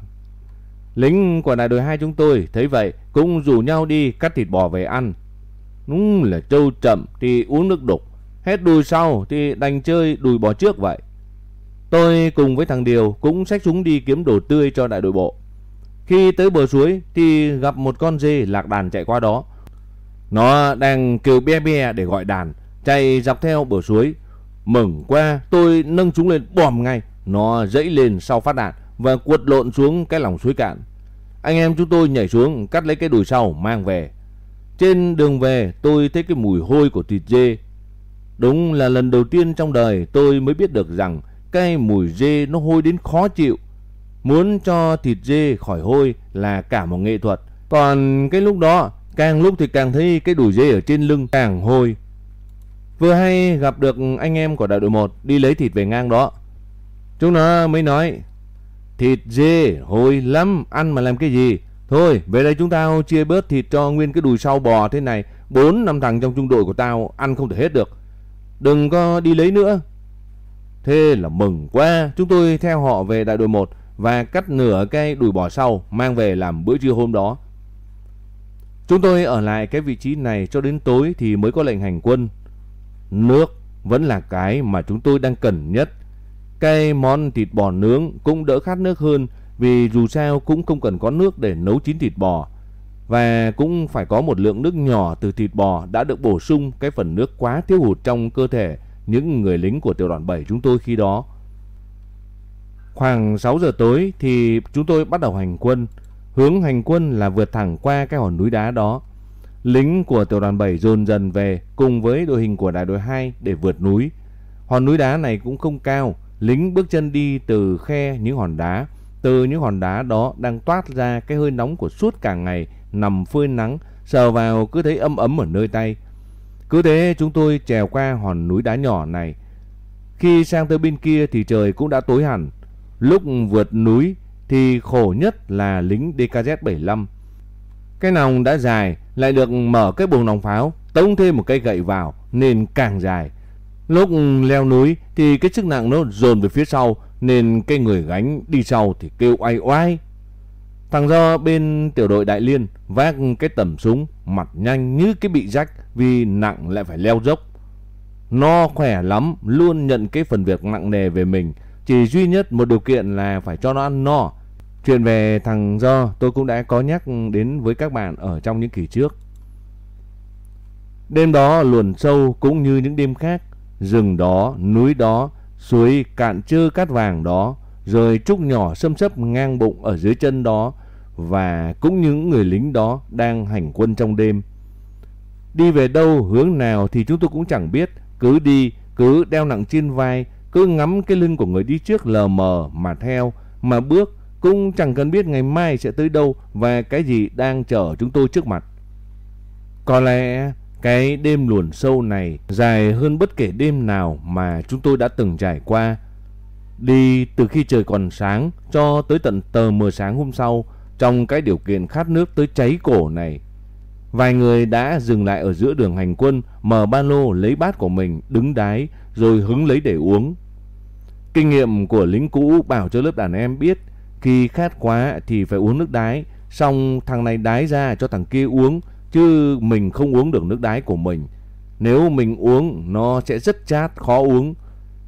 Lính của đại đội 2 chúng tôi thấy vậy cũng rủ nhau đi cắt thịt bò về ăn. Đúng là trâu chậm thì uống nước đục, hết đùi sau thì đành chơi đùi bò trước vậy. Tôi cùng với thằng Điều cũng xách súng đi kiếm đồ tươi cho đại đội bộ. Khi tới bờ suối thì gặp một con dê lạc đàn chạy qua đó. Nó đang kêu be be để gọi đàn, chạy dọc theo bờ suối. Mừng qua, tôi nâng súng lên bòm ngay. Nó dẫy lên sau phát đạn và quật lộn xuống cái lòng suối cạn. Anh em chúng tôi nhảy xuống cắt lấy cái đùi sau mang về. Trên đường về, tôi thấy cái mùi hôi của thịt dê. Đúng là lần đầu tiên trong đời tôi mới biết được rằng cái mùi dê nó hôi đến khó chịu. Muốn cho thịt dê khỏi hôi là cả một nghệ thuật. Còn cái lúc đó, càng lúc thì càng thấy cái đùi dê ở trên lưng càng hôi. Vừa hay gặp được anh em của đại đội 1 đi lấy thịt về ngang đó. Chúng nó mới nói, Thịt dê hôi lắm, Ăn mà làm cái gì Thôi, về đây chúng tao chia bớt thịt cho nguyên cái đùi sau bò thế này. Bốn năm thằng trong trung đội của tao Ăn không thể hết được. Đừng có đi lấy nữa. Thế là mừng quá. Chúng tôi theo họ về đại đội 1 Và cắt nửa cái đùi bò sau Mang về làm bữa trưa hôm đó. Chúng tôi ở lại cái vị trí này cho đến tối thì mới có lệnh hành quân. Nước vẫn là cái mà chúng tôi đang cần nhất. Cái món thịt bò nướng cũng đỡ khát nước hơn vì dù sao cũng không cần có nước để nấu chín thịt bò. Và cũng phải có một lượng nước nhỏ từ thịt bò đã được bổ sung cái phần nước quá thiếu hụt trong cơ thể những người lính của tiểu đoàn 7 chúng tôi khi đó. Khoảng 6 giờ tối thì chúng tôi bắt đầu hành quân. Hướng hành quân là vượt thẳng qua cái hòn núi đá đó. Lính của tiểu đoàn 7 dồn dần về cùng với đội hình của đại đội 2 để vượt núi. Hòn núi đá này cũng không cao, lính bước chân đi từ khe những hòn đá. Từ những hòn đá đó đang toát ra cái hơi nóng của suốt cả ngày nằm phơi nắng, sờ vào cứ thấy ấm ấm ở nơi tay. Cứ thế chúng tôi trèo qua hòn núi đá nhỏ này. Khi sang tới bên kia thì trời cũng đã tối hẳn. Lúc vượt núi thì khổ nhất là lính DKZ-75. Cái nòng đã dài, lại được mở cái buồng nòng pháo, tông thêm một cây gậy vào nên càng dài. Lúc leo núi thì cái sức nặng nó dồn về phía sau nên cái người gánh đi sau thì kêu oai oai. Thằng do bên tiểu đội Đại Liên vác cái tầm súng mặt nhanh như cái bị rách vì nặng lại phải leo dốc. Nó khỏe lắm, luôn nhận cái phần việc nặng nề về mình. Chỉ duy nhất một điều kiện là phải cho nó ăn no. Chuyện về thằng Do tôi cũng đã có nhắc đến với các bạn ở trong những kỳ trước. Đêm đó luồn sâu cũng như những đêm khác. Rừng đó, núi đó, suối cạn trơ cát vàng đó, rồi trúc nhỏ xâm xấp ngang bụng ở dưới chân đó và cũng những người lính đó đang hành quân trong đêm. Đi về đâu, hướng nào thì chúng tôi cũng chẳng biết, cứ đi, cứ đeo nặng trên vai, cứ ngắm cái lưng của người đi trước lờ mờ mà theo, mà bước cũng chẳng cần biết ngày mai sẽ tới đâu và cái gì đang chờ chúng tôi trước mặt. Có lẽ cái đêm luồn sâu này dài hơn bất kể đêm nào mà chúng tôi đã từng trải qua. Đi từ khi trời còn sáng cho tới tận tờ mờ sáng hôm sau trong cái điều kiện khát nước tới cháy cổ này. Vài người đã dừng lại ở giữa đường hành quân, mở ba lô lấy bát của mình, đứng đái, rồi hứng lấy để uống. Kinh nghiệm của lính cũ bảo cho lớp đàn em biết, khi khát quá thì phải uống nước đái, xong thằng này đái ra cho thằng kia uống, chứ mình không uống được nước đái của mình. Nếu mình uống, nó sẽ rất chát, khó uống.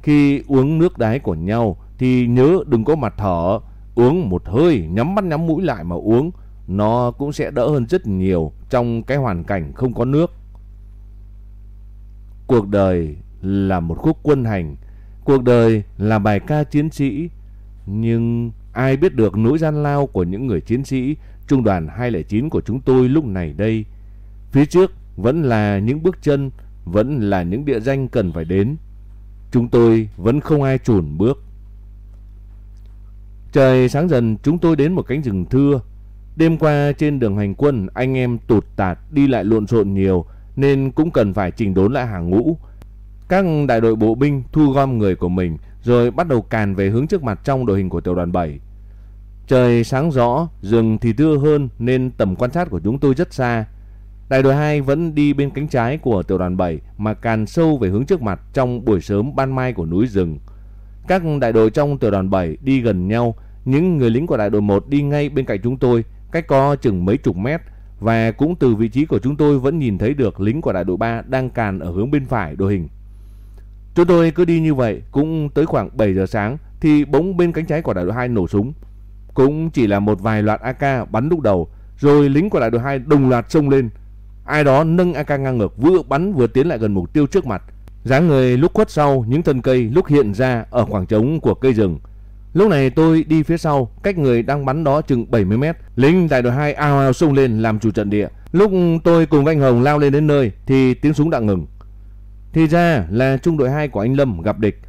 Khi uống nước đái của nhau thì nhớ đừng có mặt thở, uống một hơi, nhắm mắt nhắm mũi lại mà uống, nó cũng sẽ đỡ hơn rất nhiều trong cái hoàn cảnh không có nước. Cuộc đời là một khúc quân hành, cuộc đời là bài ca chiến sĩ, nhưng ai biết được nỗi gian lao của những người chiến sĩ trung đoàn 209 của chúng tôi lúc này đây. Phía trước vẫn là những bước chân, vẫn là những địa danh cần phải đến. Chúng tôi vẫn không ai chùn bước. Trời sáng dần chúng tôi đến một cánh rừng thưa. Đêm qua trên đường hành quân anh em tụt tạt đi lại lộn xộn nhiều nên cũng cần phải chỉnh đốn lại hàng ngũ. Các đại đội bộ binh thu gom người của mình rồi bắt đầu càn về hướng trước mặt trong đội hình của tiểu đoàn 7. Trời sáng rõ, rừng thì thưa hơn nên tầm quan sát của chúng tôi rất xa. Đại đội 2 vẫn đi bên cánh trái của tiểu đoàn 7 mà càn sâu về hướng trước mặt trong buổi sớm ban mai của núi rừng. Các đại đội trong tiểu đoàn 7 đi gần nhau, những người lính của đại đội 1 đi ngay bên cạnh chúng tôi, cách có chừng mấy chục mét và cũng từ vị trí của chúng tôi vẫn nhìn thấy được lính của đại đội 3 đang càn ở hướng bên phải đội hình. Chúng tôi cứ đi như vậy, cũng tới khoảng 7 giờ sáng thì bỗng bên cánh trái của đại đội 2 nổ súng. Cũng chỉ là một vài loạt AK bắn lúc đầu, rồi lính của đại đội 2 đồng loạt xông lên. Ai đó nâng AK ngang ngược vừa bắn vừa tiến lại gần mục tiêu trước mặt. dáng người lúc khuất sau những thân cây lúc hiện ra ở khoảng trống của cây rừng. Lúc này tôi đi phía sau, cách người đang bắn đó chừng 70 mét. Lính đại đội 2 ao ao xông lên làm chủ trận địa. Lúc tôi cùng anh Hồng lao lên đến nơi thì tiếng súng đã ngừng. Thì ra là trung đội 2 của anh Lâm gặp địch.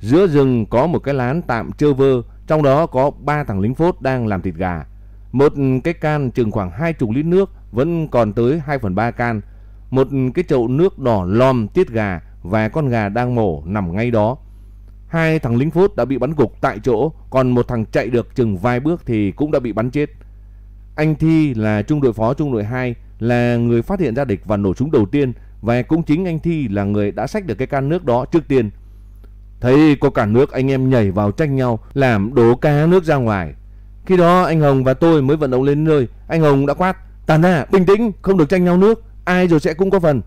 Giữa rừng có một cái lán tạm trơ vơ, trong đó có ba thằng lính phốt đang làm thịt gà. Một cái can chừng khoảng 20 lít nước vẫn còn tới 2 phần 3 can. Một cái chậu nước đỏ lòm tiết gà và con gà đang mổ nằm ngay đó. Hai thằng lính phốt đã bị bắn gục tại chỗ, còn một thằng chạy được chừng vài bước thì cũng đã bị bắn chết. Anh Thi là trung đội phó trung đội 2 là người phát hiện ra địch và nổ súng đầu tiên và cũng chính anh Thi là người đã xách được cái can nước đó trước tiên. Thấy có cả nước anh em nhảy vào tranh nhau làm đổ cá nước ra ngoài. Khi đó anh Hồng và tôi mới vận động lên nơi, anh Hồng đã quát, tàn à, bình tĩnh, không được tranh nhau nước, ai rồi sẽ cũng có phần.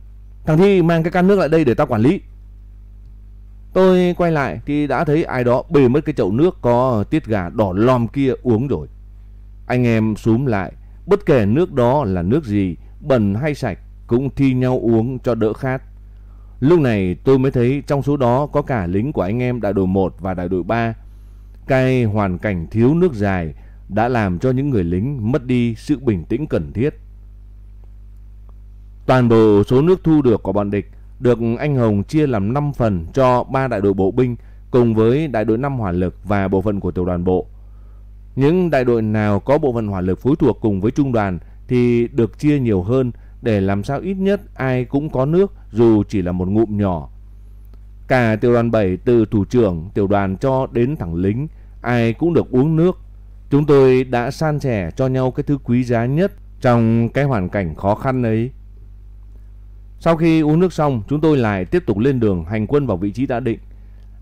Thằng Thi mang cái can nước lại đây để tao quản lý. Tôi quay lại thì đã thấy ai đó bề mất cái chậu nước có tiết gà đỏ lòm kia uống rồi. Anh em súm lại, bất kể nước đó là nước gì, bẩn hay sạch, cũng thi nhau uống cho đỡ khát. Lúc này tôi mới thấy trong số đó có cả lính của anh em đại đội 1 và đại đội 3. Cái hoàn cảnh thiếu nước dài đã làm cho những người lính mất đi sự bình tĩnh cần thiết. Toàn bộ số nước thu được của bọn địch được anh Hồng chia làm 5 phần cho ba đại đội bộ binh cùng với đại đội 5 hỏa lực và bộ phận của tiểu đoàn bộ. Những đại đội nào có bộ phận hỏa lực phối thuộc cùng với trung đoàn thì được chia nhiều hơn để làm sao ít nhất ai cũng có nước, dù chỉ là một ngụm nhỏ. Cả tiểu đoàn 7 từ thủ trưởng, tiểu đoàn cho đến thẳng lính, ai cũng được uống nước. Chúng tôi đã san sẻ cho nhau cái thứ quý giá nhất trong cái hoàn cảnh khó khăn ấy. Sau khi uống nước xong, chúng tôi lại tiếp tục lên đường hành quân vào vị trí đã định.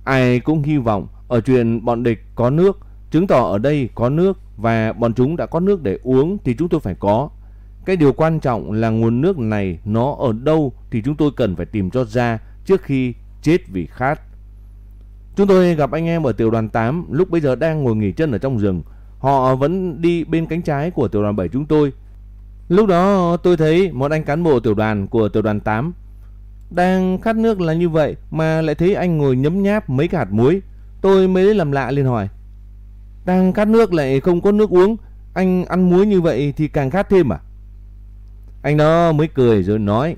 Ai cũng hy vọng ở chuyện bọn địch có nước, chứng tỏ ở đây có nước và bọn chúng đã có nước để uống thì chúng tôi phải có. Cái điều quan trọng là nguồn nước này nó ở đâu thì chúng tôi cần phải tìm cho ra trước khi chết vì khát. Chúng tôi gặp anh em ở tiểu đoàn 8 lúc bây giờ đang ngồi nghỉ chân ở trong rừng. Họ vẫn đi bên cánh trái của tiểu đoàn 7 chúng tôi. Lúc đó tôi thấy một anh cán bộ tiểu đoàn của tiểu đoàn 8 đang khát nước là như vậy mà lại thấy anh ngồi nhấm nháp mấy cái hạt muối. Tôi mới làm lạ liền hỏi. Đang khát nước lại không có nước uống, anh ăn muối như vậy thì càng khát thêm à? Anh đó mới cười rồi nói,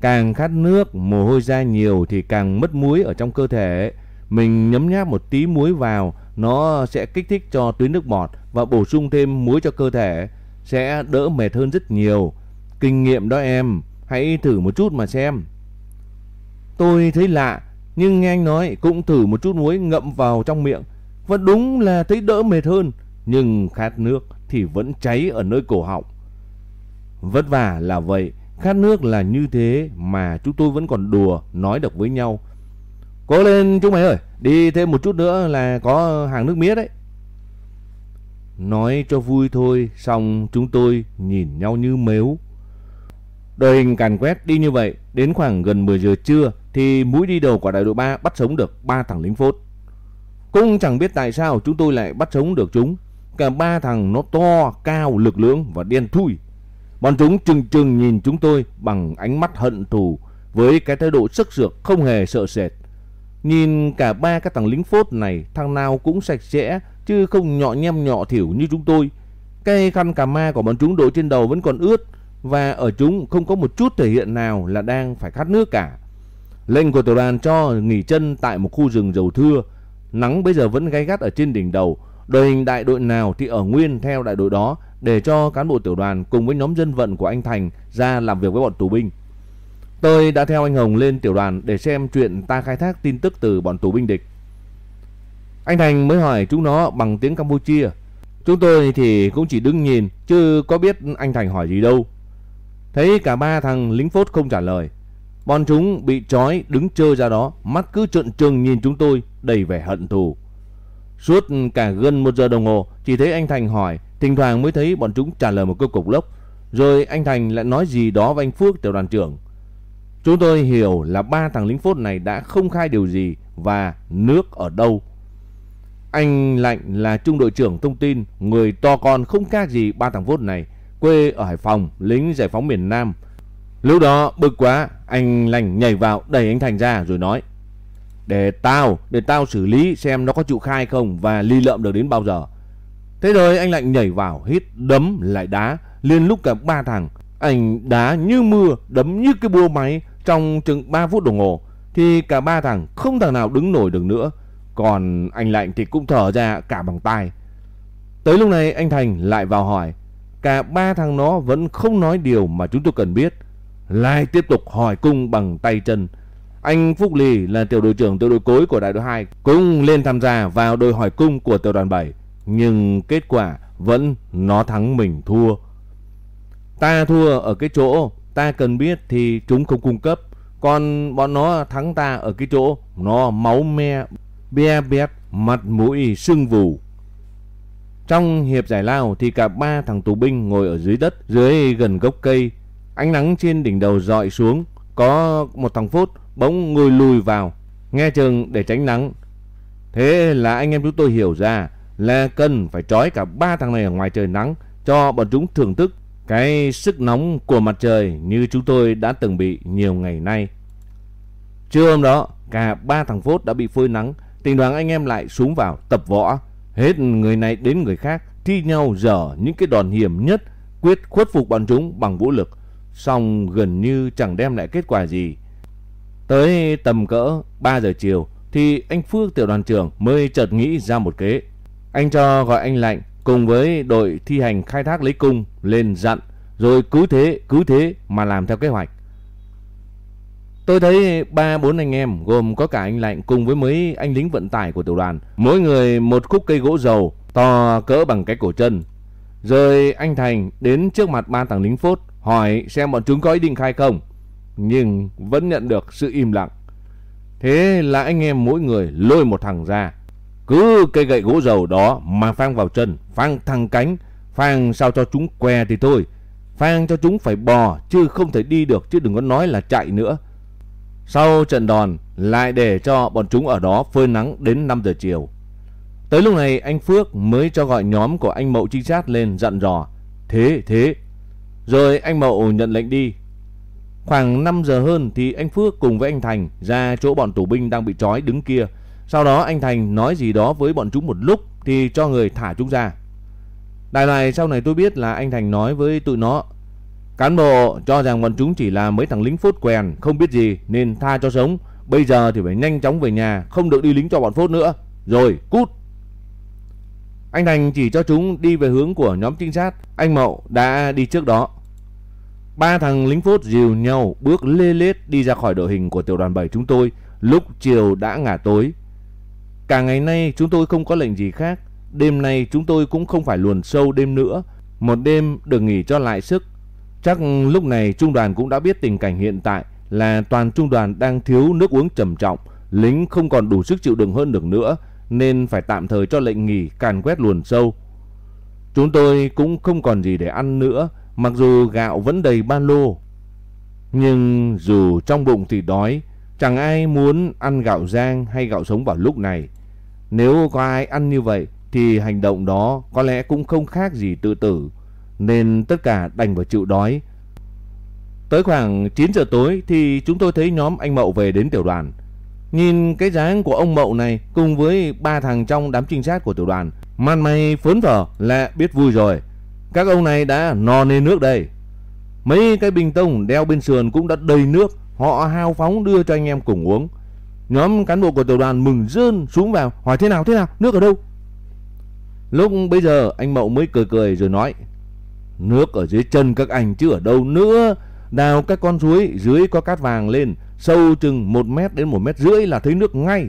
càng khát nước, mồ hôi ra nhiều thì càng mất muối ở trong cơ thể. Mình nhấm nháp một tí muối vào, nó sẽ kích thích cho tuyến nước bọt và bổ sung thêm muối cho cơ thể, sẽ đỡ mệt hơn rất nhiều. Kinh nghiệm đó em, hãy thử một chút mà xem. Tôi thấy lạ, nhưng nghe anh nói cũng thử một chút muối ngậm vào trong miệng. Và đúng là thấy đỡ mệt hơn, nhưng khát nước thì vẫn cháy ở nơi cổ họng. Vất vả là vậy, khát nước là như thế mà chúng tôi vẫn còn đùa nói được với nhau. Cố lên chúng mày ơi, đi thêm một chút nữa là có hàng nước mía đấy. Nói cho vui thôi, xong chúng tôi nhìn nhau như mếu. Đội hình càn quét đi như vậy, đến khoảng gần 10 giờ trưa thì mũi đi đầu của đại đội 3 bắt sống được ba thằng lính phốt. Cũng chẳng biết tại sao chúng tôi lại bắt sống được chúng. Cả ba thằng nó to, cao, lực lưỡng và đen thui. Bọn chúng chừng chừng nhìn chúng tôi bằng ánh mắt hận thù với cái thái độ sức sược không hề sợ sệt. Nhìn cả ba cái thằng lính phốt này, thằng nào cũng sạch sẽ chứ không nhọ nhem nhọ thiểu như chúng tôi. Cây khăn cà ma của bọn chúng đội trên đầu vẫn còn ướt và ở chúng không có một chút thể hiện nào là đang phải khát nước cả. Lệnh của tiểu đoàn cho nghỉ chân tại một khu rừng dầu thưa. Nắng bây giờ vẫn gay gắt ở trên đỉnh đầu. Đội hình đại đội nào thì ở nguyên theo đại đội đó để cho cán bộ tiểu đoàn cùng với nhóm dân vận của anh Thành ra làm việc với bọn tù binh. Tôi đã theo anh Hồng lên tiểu đoàn để xem chuyện ta khai thác tin tức từ bọn tù binh địch. Anh Thành mới hỏi chúng nó bằng tiếng Campuchia. Chúng tôi thì cũng chỉ đứng nhìn chứ có biết anh Thành hỏi gì đâu. Thấy cả ba thằng lính phốt không trả lời. Bọn chúng bị trói đứng chơi ra đó, mắt cứ trợn trừng nhìn chúng tôi đầy vẻ hận thù. Suốt cả gần một giờ đồng hồ, chỉ thấy anh Thành hỏi, thỉnh thoảng mới thấy bọn chúng trả lời một câu cục lốc. Rồi anh Thành lại nói gì đó với anh Phước tiểu đoàn trưởng. Chúng tôi hiểu là ba thằng lính phốt này đã không khai điều gì và nước ở đâu. Anh Lạnh là trung đội trưởng thông tin, người to con không khác gì ba thằng phốt này, quê ở Hải Phòng, lính giải phóng miền Nam. Lúc đó bực quá, anh Lạnh nhảy vào đẩy anh Thành ra rồi nói Để tao, để tao xử lý xem nó có chịu khai không và ly lợm được đến bao giờ. Thế rồi anh Lạnh nhảy vào, hít đấm lại đá, liên lúc cả ba thằng. Anh đá như mưa, đấm như cái búa máy trong chừng 3 phút đồng hồ. Thì cả ba thằng không thằng nào đứng nổi được nữa. Còn anh Lạnh thì cũng thở ra cả bằng tay. Tới lúc này, anh Thành lại vào hỏi. Cả ba thằng nó vẫn không nói điều mà chúng tôi cần biết. Lại tiếp tục hỏi cung bằng tay chân. Anh Phúc Lì là tiểu đội trưởng tiểu đội cối của đại đội 2 cũng lên tham gia vào đội hỏi cung của tiểu đoàn 7. Nhưng kết quả vẫn nó thắng mình thua. Ta thua ở cái chỗ ta cần biết thì chúng không cung cấp. Còn bọn nó thắng ta ở cái chỗ nó máu me, be bét, mặt mũi sưng vù. Trong hiệp giải lao thì cả ba thằng tù binh ngồi ở dưới đất, dưới gần gốc cây. Ánh nắng trên đỉnh đầu dọi xuống, có một thằng phốt bỗng ngồi lùi vào, nghe chừng để tránh nắng. Thế là anh em chúng tôi hiểu ra là cần phải trói cả ba thằng này ở ngoài trời nắng cho bọn chúng thưởng thức cái sức nóng của mặt trời như chúng tôi đã từng bị nhiều ngày nay. Trưa hôm đó, cả ba thằng phốt đã bị phơi nắng, tình đoàn anh em lại xuống vào tập võ. Hết người này đến người khác thi nhau dở những cái đòn hiểm nhất quyết khuất phục bọn chúng bằng vũ lực, song gần như chẳng đem lại kết quả gì. Tới tầm cỡ 3 giờ chiều thì anh Phước tiểu đoàn trưởng mới chợt nghĩ ra một kế. Anh cho gọi anh Lạnh cùng với đội thi hành khai thác lấy cung lên dặn rồi cứ thế cứ thế mà làm theo kế hoạch. Tôi thấy ba bốn anh em gồm có cả anh Lạnh cùng với mấy anh lính vận tải của tiểu đoàn, mỗi người một khúc cây gỗ dầu to cỡ bằng cái cổ chân. Rồi anh Thành đến trước mặt ba thằng lính phốt hỏi xem bọn chúng có ý định khai không, nhưng vẫn nhận được sự im lặng. Thế là anh em mỗi người lôi một thằng ra. Cứ cây gậy gỗ dầu đó mà phang vào chân, phang thẳng cánh, phang sao cho chúng què thì thôi. Phang cho chúng phải bò chứ không thể đi được chứ đừng có nói là chạy nữa. Sau trận đòn lại để cho bọn chúng ở đó phơi nắng đến 5 giờ chiều. Tới lúc này anh Phước mới cho gọi nhóm của anh Mậu trinh sát lên dặn dò. Thế, thế. Rồi anh Mậu nhận lệnh đi. Khoảng 5 giờ hơn thì anh Phước cùng với anh Thành ra chỗ bọn tù binh đang bị trói đứng kia. Sau đó anh Thành nói gì đó với bọn chúng một lúc thì cho người thả chúng ra. Đại loại sau này tôi biết là anh Thành nói với tụi nó, Cán bộ cho rằng bọn chúng chỉ là mấy thằng lính phốt quèn, Không biết gì, nên tha cho sống. Bây giờ thì phải nhanh chóng về nhà, Không được đi lính cho bọn phốt nữa. Rồi, cút. Anh Thành chỉ cho chúng đi về hướng của nhóm trinh sát. Anh Mậu đã đi trước đó. Ba thằng lính phốt dìu nhau Bước lê lết đi ra khỏi đội hình của tiểu đoàn 7 chúng tôi. Lúc chiều đã ngả tối. Cả ngày nay chúng tôi không có lệnh gì khác Đêm nay chúng tôi cũng không phải luồn sâu đêm nữa Một đêm được nghỉ cho lại sức Chắc lúc này trung đoàn cũng đã biết tình cảnh hiện tại là toàn trung đoàn đang thiếu nước uống trầm trọng, lính không còn đủ sức chịu đựng hơn được nữa nên phải tạm thời cho lệnh nghỉ càn quét luồn sâu. Chúng tôi cũng không còn gì để ăn nữa, mặc dù gạo vẫn đầy ba lô. Nhưng dù trong bụng thì đói, chẳng ai muốn ăn gạo rang hay gạo sống vào lúc này. Nếu có ai ăn như vậy thì hành động đó có lẽ cũng không khác gì tự tử nên tất cả đành phải chịu đói. Tới khoảng 9 giờ tối thì chúng tôi thấy nhóm anh Mậu về đến tiểu đoàn. Nhìn cái dáng của ông Mậu này cùng với ba thằng trong đám trinh sát của tiểu đoàn, man mày phớn phở là biết vui rồi. Các ông này đã no nê nước đây. Mấy cái bình tông đeo bên sườn cũng đã đầy nước, họ hào phóng đưa cho anh em cùng uống. Nhóm cán bộ của tiểu đoàn mừng rơn xuống vào hỏi thế nào thế nào, nước ở đâu? Lúc bây giờ anh Mậu mới cười cười rồi nói Nước ở dưới chân các anh chứ ở đâu nữa. Đào các con suối dưới có cát vàng lên, sâu chừng 1 mét đến 1 mét rưỡi là thấy nước ngay.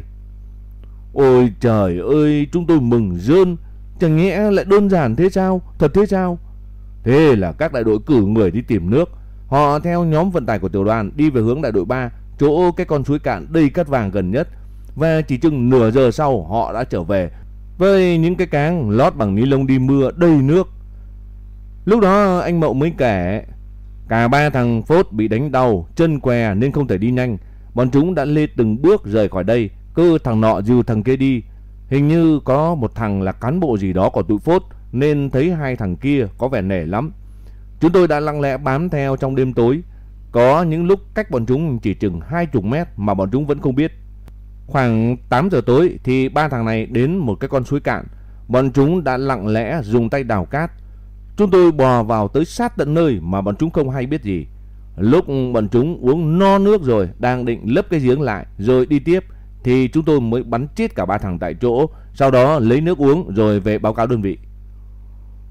Ôi trời ơi, chúng tôi mừng rơn. Chẳng nhẽ lại đơn giản thế sao? Thật thế sao? Thế là các đại đội cử người đi tìm nước. Họ theo nhóm vận tải của tiểu đoàn đi về hướng đại đội 3, chỗ cái con suối cạn đầy cát vàng gần nhất. Và chỉ chừng nửa giờ sau họ đã trở về với những cái cáng lót bằng ni lông đi mưa đầy nước. Lúc đó anh Mậu mới kể Cả ba thằng Phốt bị đánh đau Chân què nên không thể đi nhanh Bọn chúng đã lê từng bước rời khỏi đây Cứ thằng nọ dìu thằng kia đi Hình như có một thằng là cán bộ gì đó của tụi Phốt Nên thấy hai thằng kia có vẻ nể lắm Chúng tôi đã lặng lẽ bám theo trong đêm tối Có những lúc cách bọn chúng chỉ chừng 20 mét Mà bọn chúng vẫn không biết Khoảng 8 giờ tối thì ba thằng này đến một cái con suối cạn Bọn chúng đã lặng lẽ dùng tay đào cát Chúng tôi bò vào tới sát tận nơi mà bọn chúng không hay biết gì. Lúc bọn chúng uống no nước rồi, đang định lấp cái giếng lại rồi đi tiếp thì chúng tôi mới bắn chết cả ba thằng tại chỗ, sau đó lấy nước uống rồi về báo cáo đơn vị.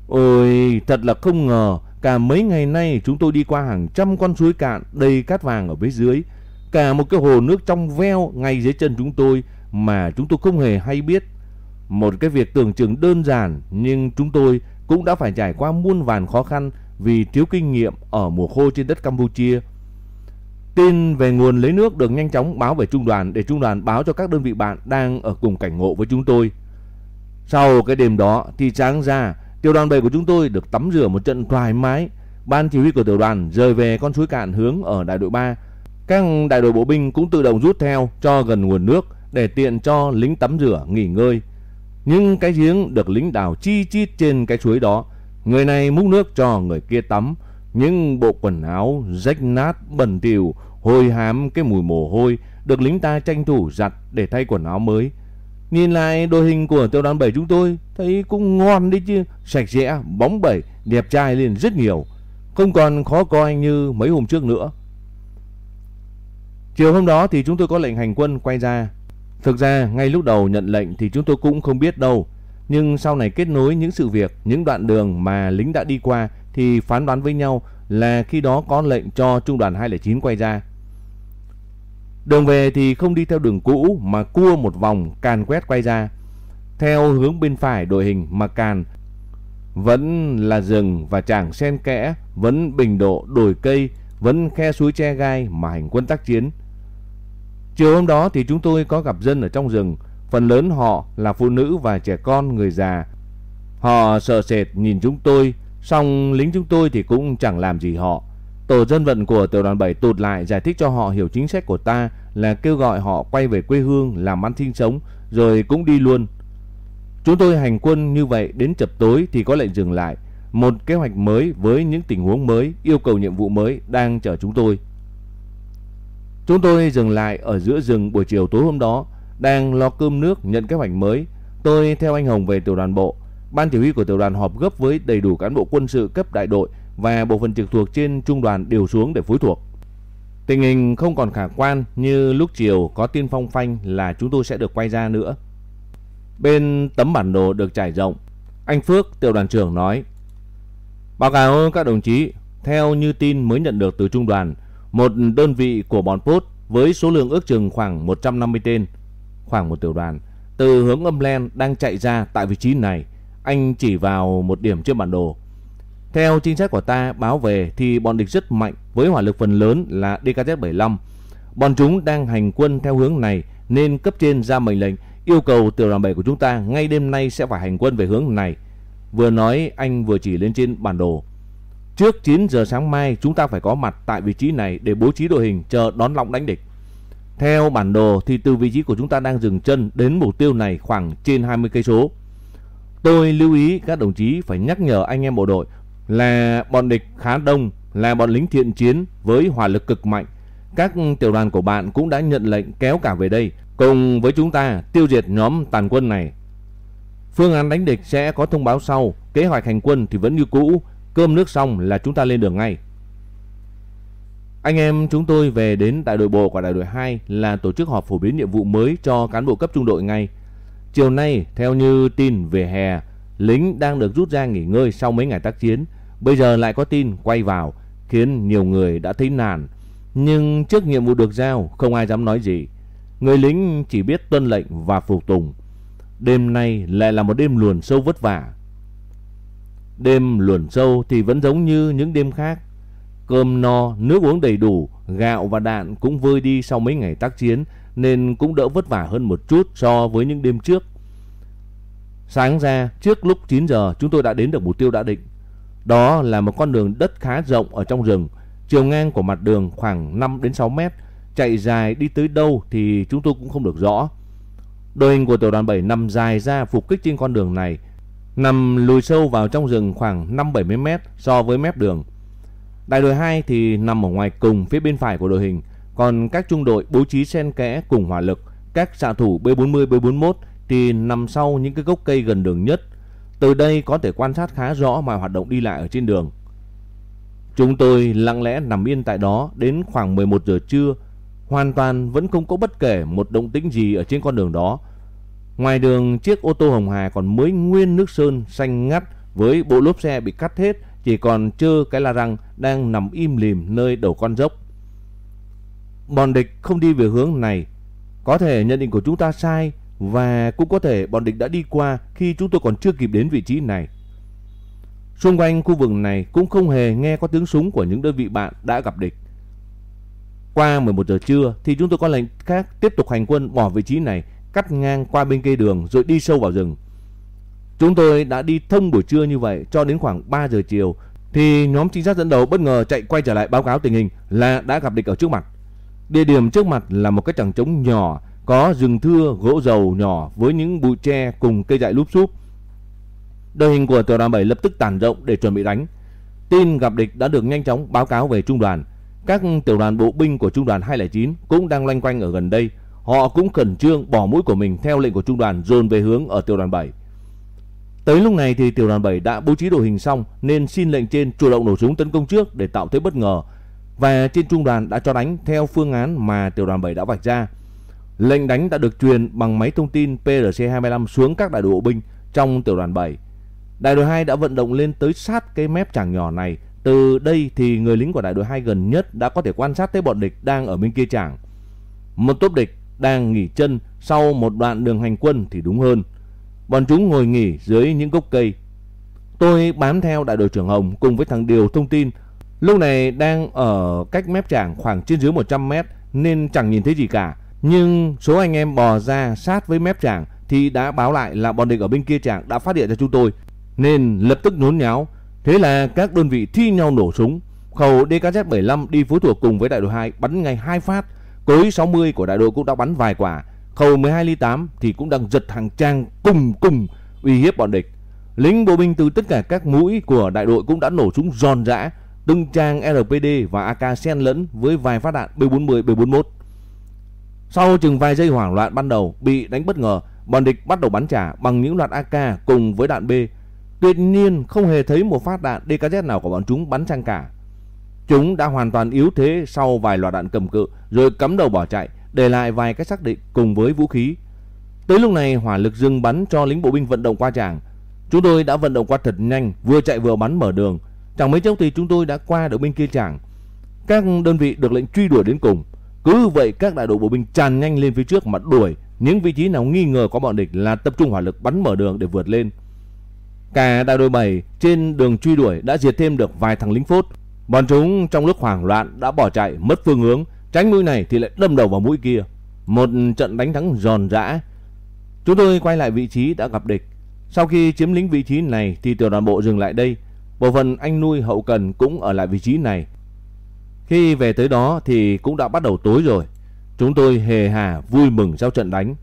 Ôi, thật là không ngờ, cả mấy ngày nay chúng tôi đi qua hàng trăm con suối cạn đầy cát vàng ở phía dưới, cả một cái hồ nước trong veo ngay dưới chân chúng tôi mà chúng tôi không hề hay biết. Một cái việc tưởng chừng đơn giản nhưng chúng tôi cũng đã phải trải qua muôn vàn khó khăn vì thiếu kinh nghiệm ở mùa khô trên đất Campuchia. Tin về nguồn lấy nước được nhanh chóng báo về trung đoàn để trung đoàn báo cho các đơn vị bạn đang ở cùng cảnh ngộ với chúng tôi. Sau cái đêm đó thì sáng ra, tiểu đoàn 7 của chúng tôi được tắm rửa một trận thoải mái. Ban chỉ huy của tiểu đoàn rời về con suối cạn hướng ở đại đội 3. Các đại đội bộ binh cũng tự động rút theo cho gần nguồn nước để tiện cho lính tắm rửa nghỉ ngơi. Nhưng cái giếng được lính đào chi chít trên cái suối đó. Người này múc nước cho người kia tắm. Những bộ quần áo rách nát, bẩn thỉu, hôi hám cái mùi mồ hôi được lính ta tranh thủ giặt để thay quần áo mới. Nhìn lại đội hình của tiểu đoàn 7 chúng tôi thấy cũng ngon đi chứ, sạch sẽ, bóng bẩy, đẹp trai lên rất nhiều. Không còn khó coi như mấy hôm trước nữa. Chiều hôm đó thì chúng tôi có lệnh hành quân quay ra Thực ra ngay lúc đầu nhận lệnh thì chúng tôi cũng không biết đâu. Nhưng sau này kết nối những sự việc, những đoạn đường mà lính đã đi qua thì phán đoán với nhau là khi đó có lệnh cho trung đoàn 209 quay ra. Đường về thì không đi theo đường cũ mà cua một vòng càn quét quay ra. Theo hướng bên phải đội hình mà càn vẫn là rừng và tràng sen kẽ, vẫn bình độ đồi cây, vẫn khe suối tre gai mà hành quân tác chiến. Chiều hôm đó thì chúng tôi có gặp dân ở trong rừng, phần lớn họ là phụ nữ và trẻ con người già. Họ sợ sệt nhìn chúng tôi, song lính chúng tôi thì cũng chẳng làm gì họ. Tổ dân vận của tiểu đoàn 7 tụt lại giải thích cho họ hiểu chính sách của ta là kêu gọi họ quay về quê hương làm ăn sinh sống rồi cũng đi luôn. Chúng tôi hành quân như vậy đến chập tối thì có lệnh dừng lại. Một kế hoạch mới với những tình huống mới, yêu cầu nhiệm vụ mới đang chờ chúng tôi. Chúng tôi dừng lại ở giữa rừng buổi chiều tối hôm đó, đang lo cơm nước nhận kế hoạch mới. Tôi theo anh Hồng về tiểu đoàn bộ. Ban chỉ huy của tiểu đoàn họp gấp với đầy đủ cán bộ quân sự cấp đại đội và bộ phận trực thuộc trên trung đoàn đều xuống để phối thuộc. Tình hình không còn khả quan như lúc chiều có tin phong phanh là chúng tôi sẽ được quay ra nữa. Bên tấm bản đồ được trải rộng, anh Phước, tiểu đoàn trưởng nói Báo cáo các đồng chí, theo như tin mới nhận được từ trung đoàn, một đơn vị của bọn Pốt với số lượng ước chừng khoảng 150 tên, khoảng một tiểu đoàn, từ hướng âm len đang chạy ra tại vị trí này. Anh chỉ vào một điểm trên bản đồ. Theo trinh sát của ta báo về thì bọn địch rất mạnh với hỏa lực phần lớn là DKZ-75. Bọn chúng đang hành quân theo hướng này nên cấp trên ra mệnh lệnh, yêu cầu tiểu đoàn 7 của chúng ta ngay đêm nay sẽ phải hành quân về hướng này. Vừa nói, anh vừa chỉ lên trên bản đồ. Trước 9 giờ sáng mai, chúng ta phải có mặt tại vị trí này để bố trí đội hình chờ đón lọng đánh địch. Theo bản đồ thì từ vị trí của chúng ta đang dừng chân đến mục tiêu này khoảng trên 20 cây số. Tôi lưu ý các đồng chí phải nhắc nhở anh em bộ đội là bọn địch khá đông, là bọn lính thiện chiến với hỏa lực cực mạnh. Các tiểu đoàn của bạn cũng đã nhận lệnh kéo cả về đây cùng với chúng ta tiêu diệt nhóm tàn quân này. Phương án đánh địch sẽ có thông báo sau, kế hoạch hành quân thì vẫn như cũ, cơm nước xong là chúng ta lên đường ngay. Anh em chúng tôi về đến đại đội bộ của đại đội 2 là tổ chức họp phổ biến nhiệm vụ mới cho cán bộ cấp trung đội ngay. Chiều nay, theo như tin về hè, lính đang được rút ra nghỉ ngơi sau mấy ngày tác chiến. Bây giờ lại có tin quay vào, khiến nhiều người đã thấy nản. Nhưng trước nhiệm vụ được giao, không ai dám nói gì. Người lính chỉ biết tuân lệnh và phục tùng. Đêm nay lại là một đêm luồn sâu vất vả. Đêm luồn sâu thì vẫn giống như những đêm khác. Cơm no, nước uống đầy đủ, gạo và đạn cũng vơi đi sau mấy ngày tác chiến nên cũng đỡ vất vả hơn một chút so với những đêm trước. Sáng ra, trước lúc 9 giờ chúng tôi đã đến được mục tiêu đã định. Đó là một con đường đất khá rộng ở trong rừng, chiều ngang của mặt đường khoảng 5 đến 6 mét, chạy dài đi tới đâu thì chúng tôi cũng không được rõ. Đội hình của tiểu đoàn 7 nằm dài ra phục kích trên con đường này, nằm lùi sâu vào trong rừng khoảng 5-70 mét so với mép đường. Đại đội 2 thì nằm ở ngoài cùng phía bên phải của đội hình, còn các trung đội bố trí xen kẽ cùng hỏa lực, các xạ thủ B40, B41 thì nằm sau những cái gốc cây gần đường nhất. Từ đây có thể quan sát khá rõ mọi hoạt động đi lại ở trên đường. Chúng tôi lặng lẽ nằm yên tại đó đến khoảng 11 giờ trưa, hoàn toàn vẫn không có bất kể một động tĩnh gì ở trên con đường đó. Ngoài đường, chiếc ô tô Hồng Hà còn mới nguyên nước sơn xanh ngắt với bộ lốp xe bị cắt hết, chỉ còn trơ cái la răng đang nằm im lìm nơi đầu con dốc. Bọn địch không đi về hướng này. Có thể nhận định của chúng ta sai và cũng có thể bọn địch đã đi qua khi chúng tôi còn chưa kịp đến vị trí này. Xung quanh khu vực này cũng không hề nghe có tiếng súng của những đơn vị bạn đã gặp địch. Qua 11 giờ trưa thì chúng tôi có lệnh khác tiếp tục hành quân bỏ vị trí này, cắt ngang qua bên kia đường rồi đi sâu vào rừng. Chúng tôi đã đi thông buổi trưa như vậy cho đến khoảng 3 giờ chiều thì nhóm trinh sát dẫn đầu bất ngờ chạy quay trở lại báo cáo tình hình là đã gặp địch ở trước mặt. Địa điểm trước mặt là một cái chẳng trống nhỏ có rừng thưa, gỗ dầu nhỏ với những bụi tre cùng cây dại lúp xúp. Đội hình của tiểu đoàn 7 lập tức tản rộng để chuẩn bị đánh. Tin gặp địch đã được nhanh chóng báo cáo về trung đoàn. Các tiểu đoàn bộ binh của trung đoàn 209 cũng đang loanh quanh ở gần đây. Họ cũng khẩn trương bỏ mũi của mình theo lệnh của trung đoàn dồn về hướng ở tiểu đoàn 7. Tới lúc này thì tiểu đoàn 7 đã bố trí đội hình xong nên xin lệnh trên chủ động nổ súng tấn công trước để tạo thế bất ngờ. Và trên trung đoàn đã cho đánh theo phương án mà tiểu đoàn 7 đã vạch ra. Lệnh đánh đã được truyền bằng máy thông tin PRC-25 xuống các đại đội bộ binh trong tiểu đoàn 7. Đại đội 2 đã vận động lên tới sát cái mép chẳng nhỏ này. Từ đây thì người lính của đại đội 2 gần nhất đã có thể quan sát thấy bọn địch đang ở bên kia chẳng. Một tốp địch đang nghỉ chân sau một đoạn đường hành quân thì đúng hơn. Bọn chúng ngồi nghỉ dưới những gốc cây. Tôi bám theo đại đội trưởng Hồng cùng với thằng Điều thông tin. Lúc này đang ở cách mép trảng khoảng trên dưới 100 mét nên chẳng nhìn thấy gì cả. Nhưng số anh em bò ra sát với mép trảng thì đã báo lại là bọn địch ở bên kia trảng đã phát hiện ra chúng tôi nên lập tức nhốn nháo. Thế là các đơn vị thi nhau nổ súng. Khẩu DKZ-75 đi phối thuộc cùng với đại đội 2 bắn ngay hai phát. Cối 60 của đại đội cũng đã bắn vài quả. Khẩu 12 ly 8 thì cũng đang giật hàng trang cùng cùng uy hiếp bọn địch. Lính bộ binh từ tất cả các mũi của đại đội cũng đã nổ súng giòn giã, từng trang RPD và AK xen lẫn với vài phát đạn B40, B41. Sau chừng vài giây hoảng loạn ban đầu bị đánh bất ngờ, bọn địch bắt đầu bắn trả bằng những loạt AK cùng với đạn B. Tuyệt nhiên không hề thấy một phát đạn DKZ nào của bọn chúng bắn sang cả. Chúng đã hoàn toàn yếu thế sau vài loạt đạn cầm cự rồi cắm đầu bỏ chạy, để lại vài cái xác định cùng với vũ khí. Tới lúc này hỏa lực dừng bắn cho lính bộ binh vận động qua tràng. Chúng tôi đã vận động qua thật nhanh, vừa chạy vừa bắn mở đường. Chẳng mấy chốc thì chúng tôi đã qua được bên kia tràng. Các đơn vị được lệnh truy đuổi đến cùng. Cứ vậy các đại đội bộ binh tràn nhanh lên phía trước mà đuổi. Những vị trí nào nghi ngờ có bọn địch là tập trung hỏa lực bắn mở đường để vượt lên. Cả đại đội 7 trên đường truy đuổi đã diệt thêm được vài thằng lính phốt. Bọn chúng trong lúc hoảng loạn đã bỏ chạy mất phương hướng, tránh mũi này thì lại đâm đầu vào mũi kia. Một trận đánh thắng giòn giã. Chúng tôi quay lại vị trí đã gặp địch. Sau khi chiếm lĩnh vị trí này thì tiểu đoàn bộ dừng lại đây. Bộ phận anh nuôi hậu cần cũng ở lại vị trí này. Khi về tới đó thì cũng đã bắt đầu tối rồi. Chúng tôi hề hà vui mừng sau trận đánh.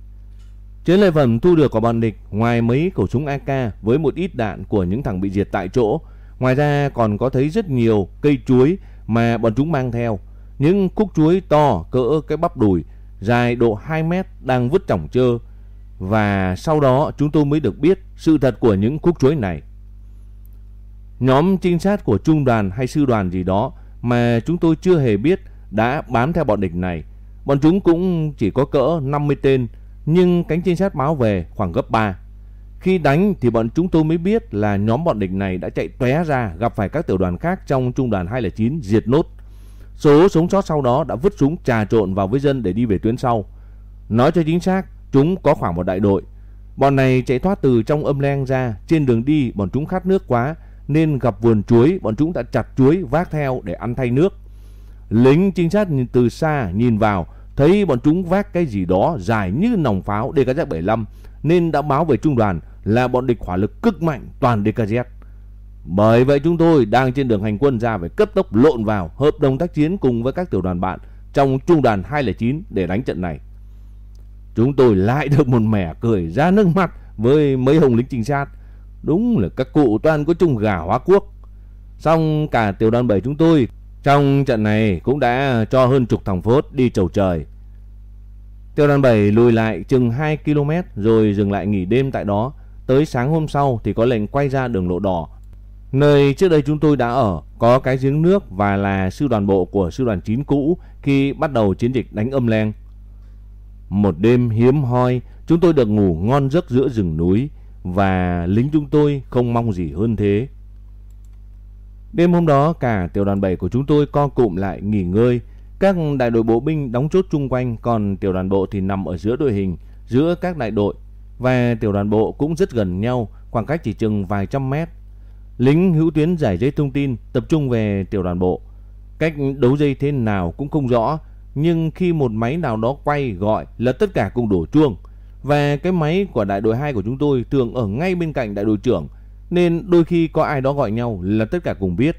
Chiến lợi phẩm thu được của bọn địch, ngoài mấy khẩu súng AK với một ít đạn của những thằng bị diệt tại chỗ. Ngoài ra còn có thấy rất nhiều cây chuối mà bọn chúng mang theo. Những cúc chuối to cỡ cái bắp đùi, dài độ 2 mét đang vứt trỏng trơ. Và sau đó chúng tôi mới được biết sự thật của những khúc chuối này. Nhóm trinh sát của trung đoàn hay sư đoàn gì đó mà chúng tôi chưa hề biết đã bám theo bọn địch này. Bọn chúng cũng chỉ có cỡ 50 tên nhưng cánh trinh sát báo về khoảng gấp 3. Khi đánh thì bọn chúng tôi mới biết là nhóm bọn địch này đã chạy tóe ra gặp phải các tiểu đoàn khác trong trung đoàn 209 diệt nốt. Số sống sót sau đó đã vứt súng trà trộn vào với dân để đi về tuyến sau. Nói cho chính xác, chúng có khoảng một đại đội. Bọn này chạy thoát từ trong âm len ra, trên đường đi bọn chúng khát nước quá nên gặp vườn chuối, bọn chúng đã chặt chuối vác theo để ăn thay nước. Lính trinh sát từ xa nhìn vào thấy bọn chúng vác cái gì đó dài như nòng pháo DKZ-75 nên đã báo về trung đoàn là bọn địch hỏa lực cực mạnh toàn DKZ. Bởi vậy chúng tôi đang trên đường hành quân ra phải cấp tốc lộn vào hợp đồng tác chiến cùng với các tiểu đoàn bạn trong trung đoàn 209 để đánh trận này. Chúng tôi lại (laughs) được một mẻ cười ra nước mắt với mấy hồng lính trinh sát. Đúng là các cụ toàn có chung gà hóa quốc. Xong cả tiểu đoàn 7 chúng tôi trong trận này cũng đã cho hơn chục thằng phốt đi chầu trời. Tiểu đoàn 7 lùi lại chừng 2 km rồi dừng lại nghỉ đêm tại đó. Tới sáng hôm sau thì có lệnh quay ra đường lộ đỏ. Nơi trước đây chúng tôi đã ở có cái giếng nước và là sư đoàn bộ của sư đoàn 9 cũ khi bắt đầu chiến dịch đánh âm len. Một đêm hiếm hoi, chúng tôi được ngủ ngon giấc giữa rừng núi và lính chúng tôi không mong gì hơn thế. Đêm hôm đó cả tiểu đoàn 7 của chúng tôi co cụm lại nghỉ ngơi. Các đại đội bộ binh đóng chốt chung quanh còn tiểu đoàn bộ thì nằm ở giữa đội hình, giữa các đại đội. Và tiểu đoàn bộ cũng rất gần nhau, khoảng cách chỉ chừng vài trăm mét. Lính hữu tuyến giải dây thông tin tập trung về tiểu đoàn bộ. Cách đấu dây thế nào cũng không rõ, nhưng khi một máy nào đó quay gọi là tất cả cùng đổ chuông. Và cái máy của đại đội 2 của chúng tôi thường ở ngay bên cạnh đại đội trưởng nên đôi khi có ai đó gọi nhau là tất cả cùng biết.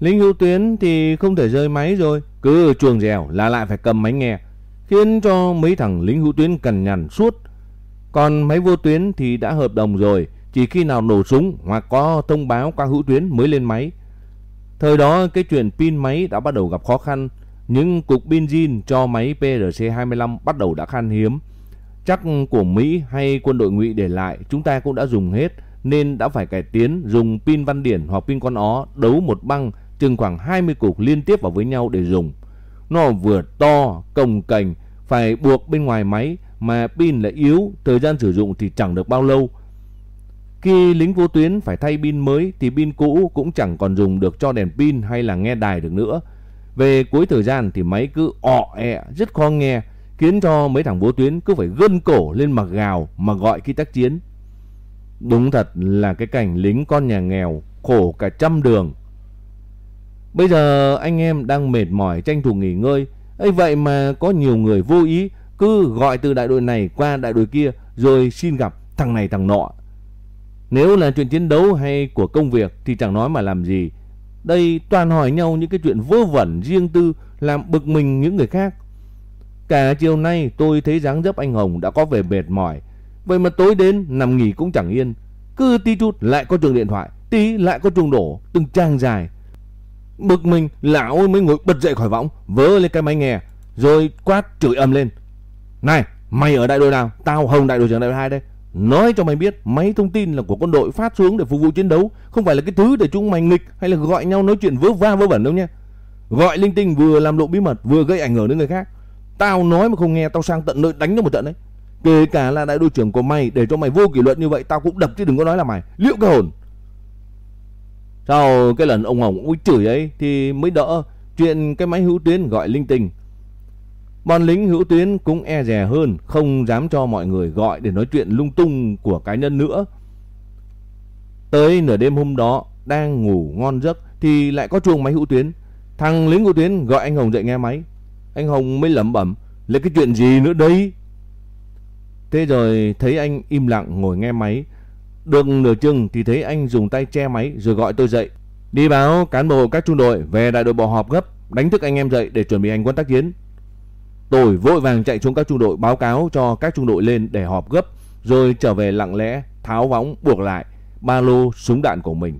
Lính hữu tuyến thì không thể rơi máy rồi, cứ chuồng dẻo là lại phải cầm máy nghe, khiến cho mấy thằng lính hữu tuyến cằn nhằn suốt. Còn máy vô tuyến thì đã hợp đồng rồi, chỉ khi nào nổ súng hoặc có thông báo qua hữu tuyến mới lên máy. Thời đó cái chuyện pin máy đã bắt đầu gặp khó khăn, những cục pin zin cho máy PRC-25 bắt đầu đã khan hiếm. Chắc của Mỹ hay quân đội ngụy để lại chúng ta cũng đã dùng hết nên đã phải cải tiến dùng pin văn điển hoặc pin con ó đấu một băng chừng khoảng 20 cục liên tiếp vào với nhau để dùng. Nó vừa to, cồng cành, phải buộc bên ngoài máy mà pin lại yếu, thời gian sử dụng thì chẳng được bao lâu. Khi lính vô tuyến phải thay pin mới thì pin cũ cũng chẳng còn dùng được cho đèn pin hay là nghe đài được nữa. Về cuối thời gian thì máy cứ ọ ẹ, rất khó nghe, khiến cho mấy thằng vô tuyến cứ phải gân cổ lên mặt gào, mà gọi khi tác chiến. Đúng thật là cái cảnh lính con nhà nghèo, khổ cả trăm đường. Bây giờ anh em đang mệt mỏi tranh thủ nghỉ ngơi. ấy vậy mà có nhiều người vô ý, cứ gọi từ đại đội này qua đại đội kia, rồi xin gặp thằng này thằng nọ. Nếu là chuyện chiến đấu hay của công việc thì chẳng nói mà làm gì. Đây toàn hỏi nhau những cái chuyện vô vẩn riêng tư, làm bực mình những người khác. Cả chiều nay tôi thấy dáng dấp anh Hồng đã có vẻ mệt mỏi. Vậy mà tối đến nằm nghỉ cũng chẳng yên. Cứ tí chút lại có chuông điện thoại, tí lại có chuông đổ, từng trang dài. Bực mình, lão mới ngồi bật dậy khỏi võng, vớ lên cái máy nghe, rồi quát chửi ầm lên. Này, mày ở đại đội nào? Tao Hồng đại đội trưởng đại đội 2 đây. Nói cho mày biết, máy thông tin là của quân đội phát xuống để phục vụ chiến đấu, không phải là cái thứ để chúng mày nghịch hay là gọi nhau nói chuyện vớ va vớ vẩn đâu nha. Gọi linh tinh vừa làm lộ bí mật, vừa gây ảnh hưởng đến người khác. Tao nói mà không nghe, tao sang tận nơi đánh cho một trận đấy. Kể cả là đại đội trưởng của mày để cho mày vô kỷ luật như vậy, tao cũng đập chứ đừng có nói là mày. Liệu cái hồn. Sau cái lần ông Hồng cũng chửi ấy thì mới đỡ chuyện cái máy hữu tuyến gọi linh tinh Bọn lính hữu tuyến cũng e dè hơn, không dám cho mọi người gọi để nói chuyện lung tung của cá nhân nữa. Tới nửa đêm hôm đó, đang ngủ ngon giấc thì lại có chuông máy hữu tuyến. Thằng lính hữu tuyến gọi anh Hồng dậy nghe máy. Anh Hồng mới lẩm bẩm, là cái chuyện gì nữa đấy? Thế rồi thấy anh im lặng ngồi nghe máy. Được nửa chừng thì thấy anh dùng tay che máy rồi gọi tôi dậy. Đi báo cán bộ các trung đội về đại đội bộ họp gấp, đánh thức anh em dậy để chuẩn bị hành quân tác chiến. Tôi vội vàng chạy xuống các trung đội báo cáo cho các trung đội lên để họp gấp, rồi trở về lặng lẽ tháo võng buộc lại ba lô súng đạn của mình.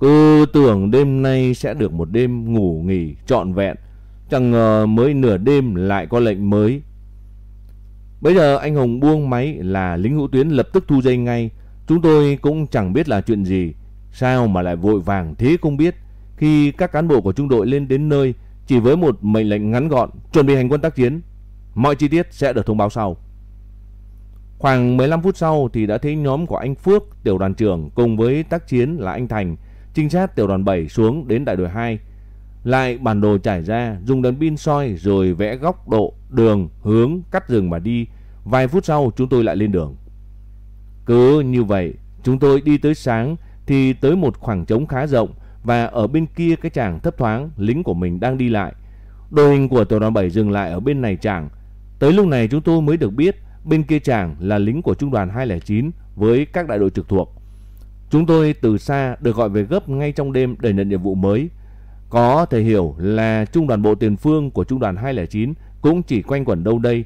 Cứ tưởng đêm nay sẽ được một đêm ngủ nghỉ trọn vẹn, chẳng ngờ mới nửa đêm lại có lệnh mới. Bây giờ anh Hồng buông máy là lính hữu tuyến lập tức thu dây ngay. Chúng tôi cũng chẳng biết là chuyện gì. Sao mà lại vội vàng thế không biết. Khi các cán bộ của trung đội lên đến nơi chỉ với một mệnh lệnh ngắn gọn chuẩn bị hành quân tác chiến. Mọi chi tiết sẽ được thông báo sau. Khoảng 15 phút sau thì đã thấy nhóm của anh Phước, tiểu đoàn trưởng cùng với tác chiến là anh Thành, trinh sát tiểu đoàn 7 xuống đến đại đội 2. Lại bản đồ trải ra, dùng đèn pin soi rồi vẽ góc độ, đường, hướng, cắt rừng mà đi. Vài phút sau chúng tôi lại lên đường. Cứ như vậy, chúng tôi đi tới sáng thì tới một khoảng trống khá rộng và ở bên kia cái chàng thấp thoáng lính của mình đang đi lại. Đội hình của tiểu đoàn 7 dừng lại ở bên này chàng. Tới lúc này chúng tôi mới được biết bên kia chàng là lính của trung đoàn 209 với các đại đội trực thuộc. Chúng tôi từ xa được gọi về gấp ngay trong đêm để nhận nhiệm vụ mới. Có thể hiểu là trung đoàn bộ tiền phương của trung đoàn 209 cũng chỉ quanh quẩn đâu đây.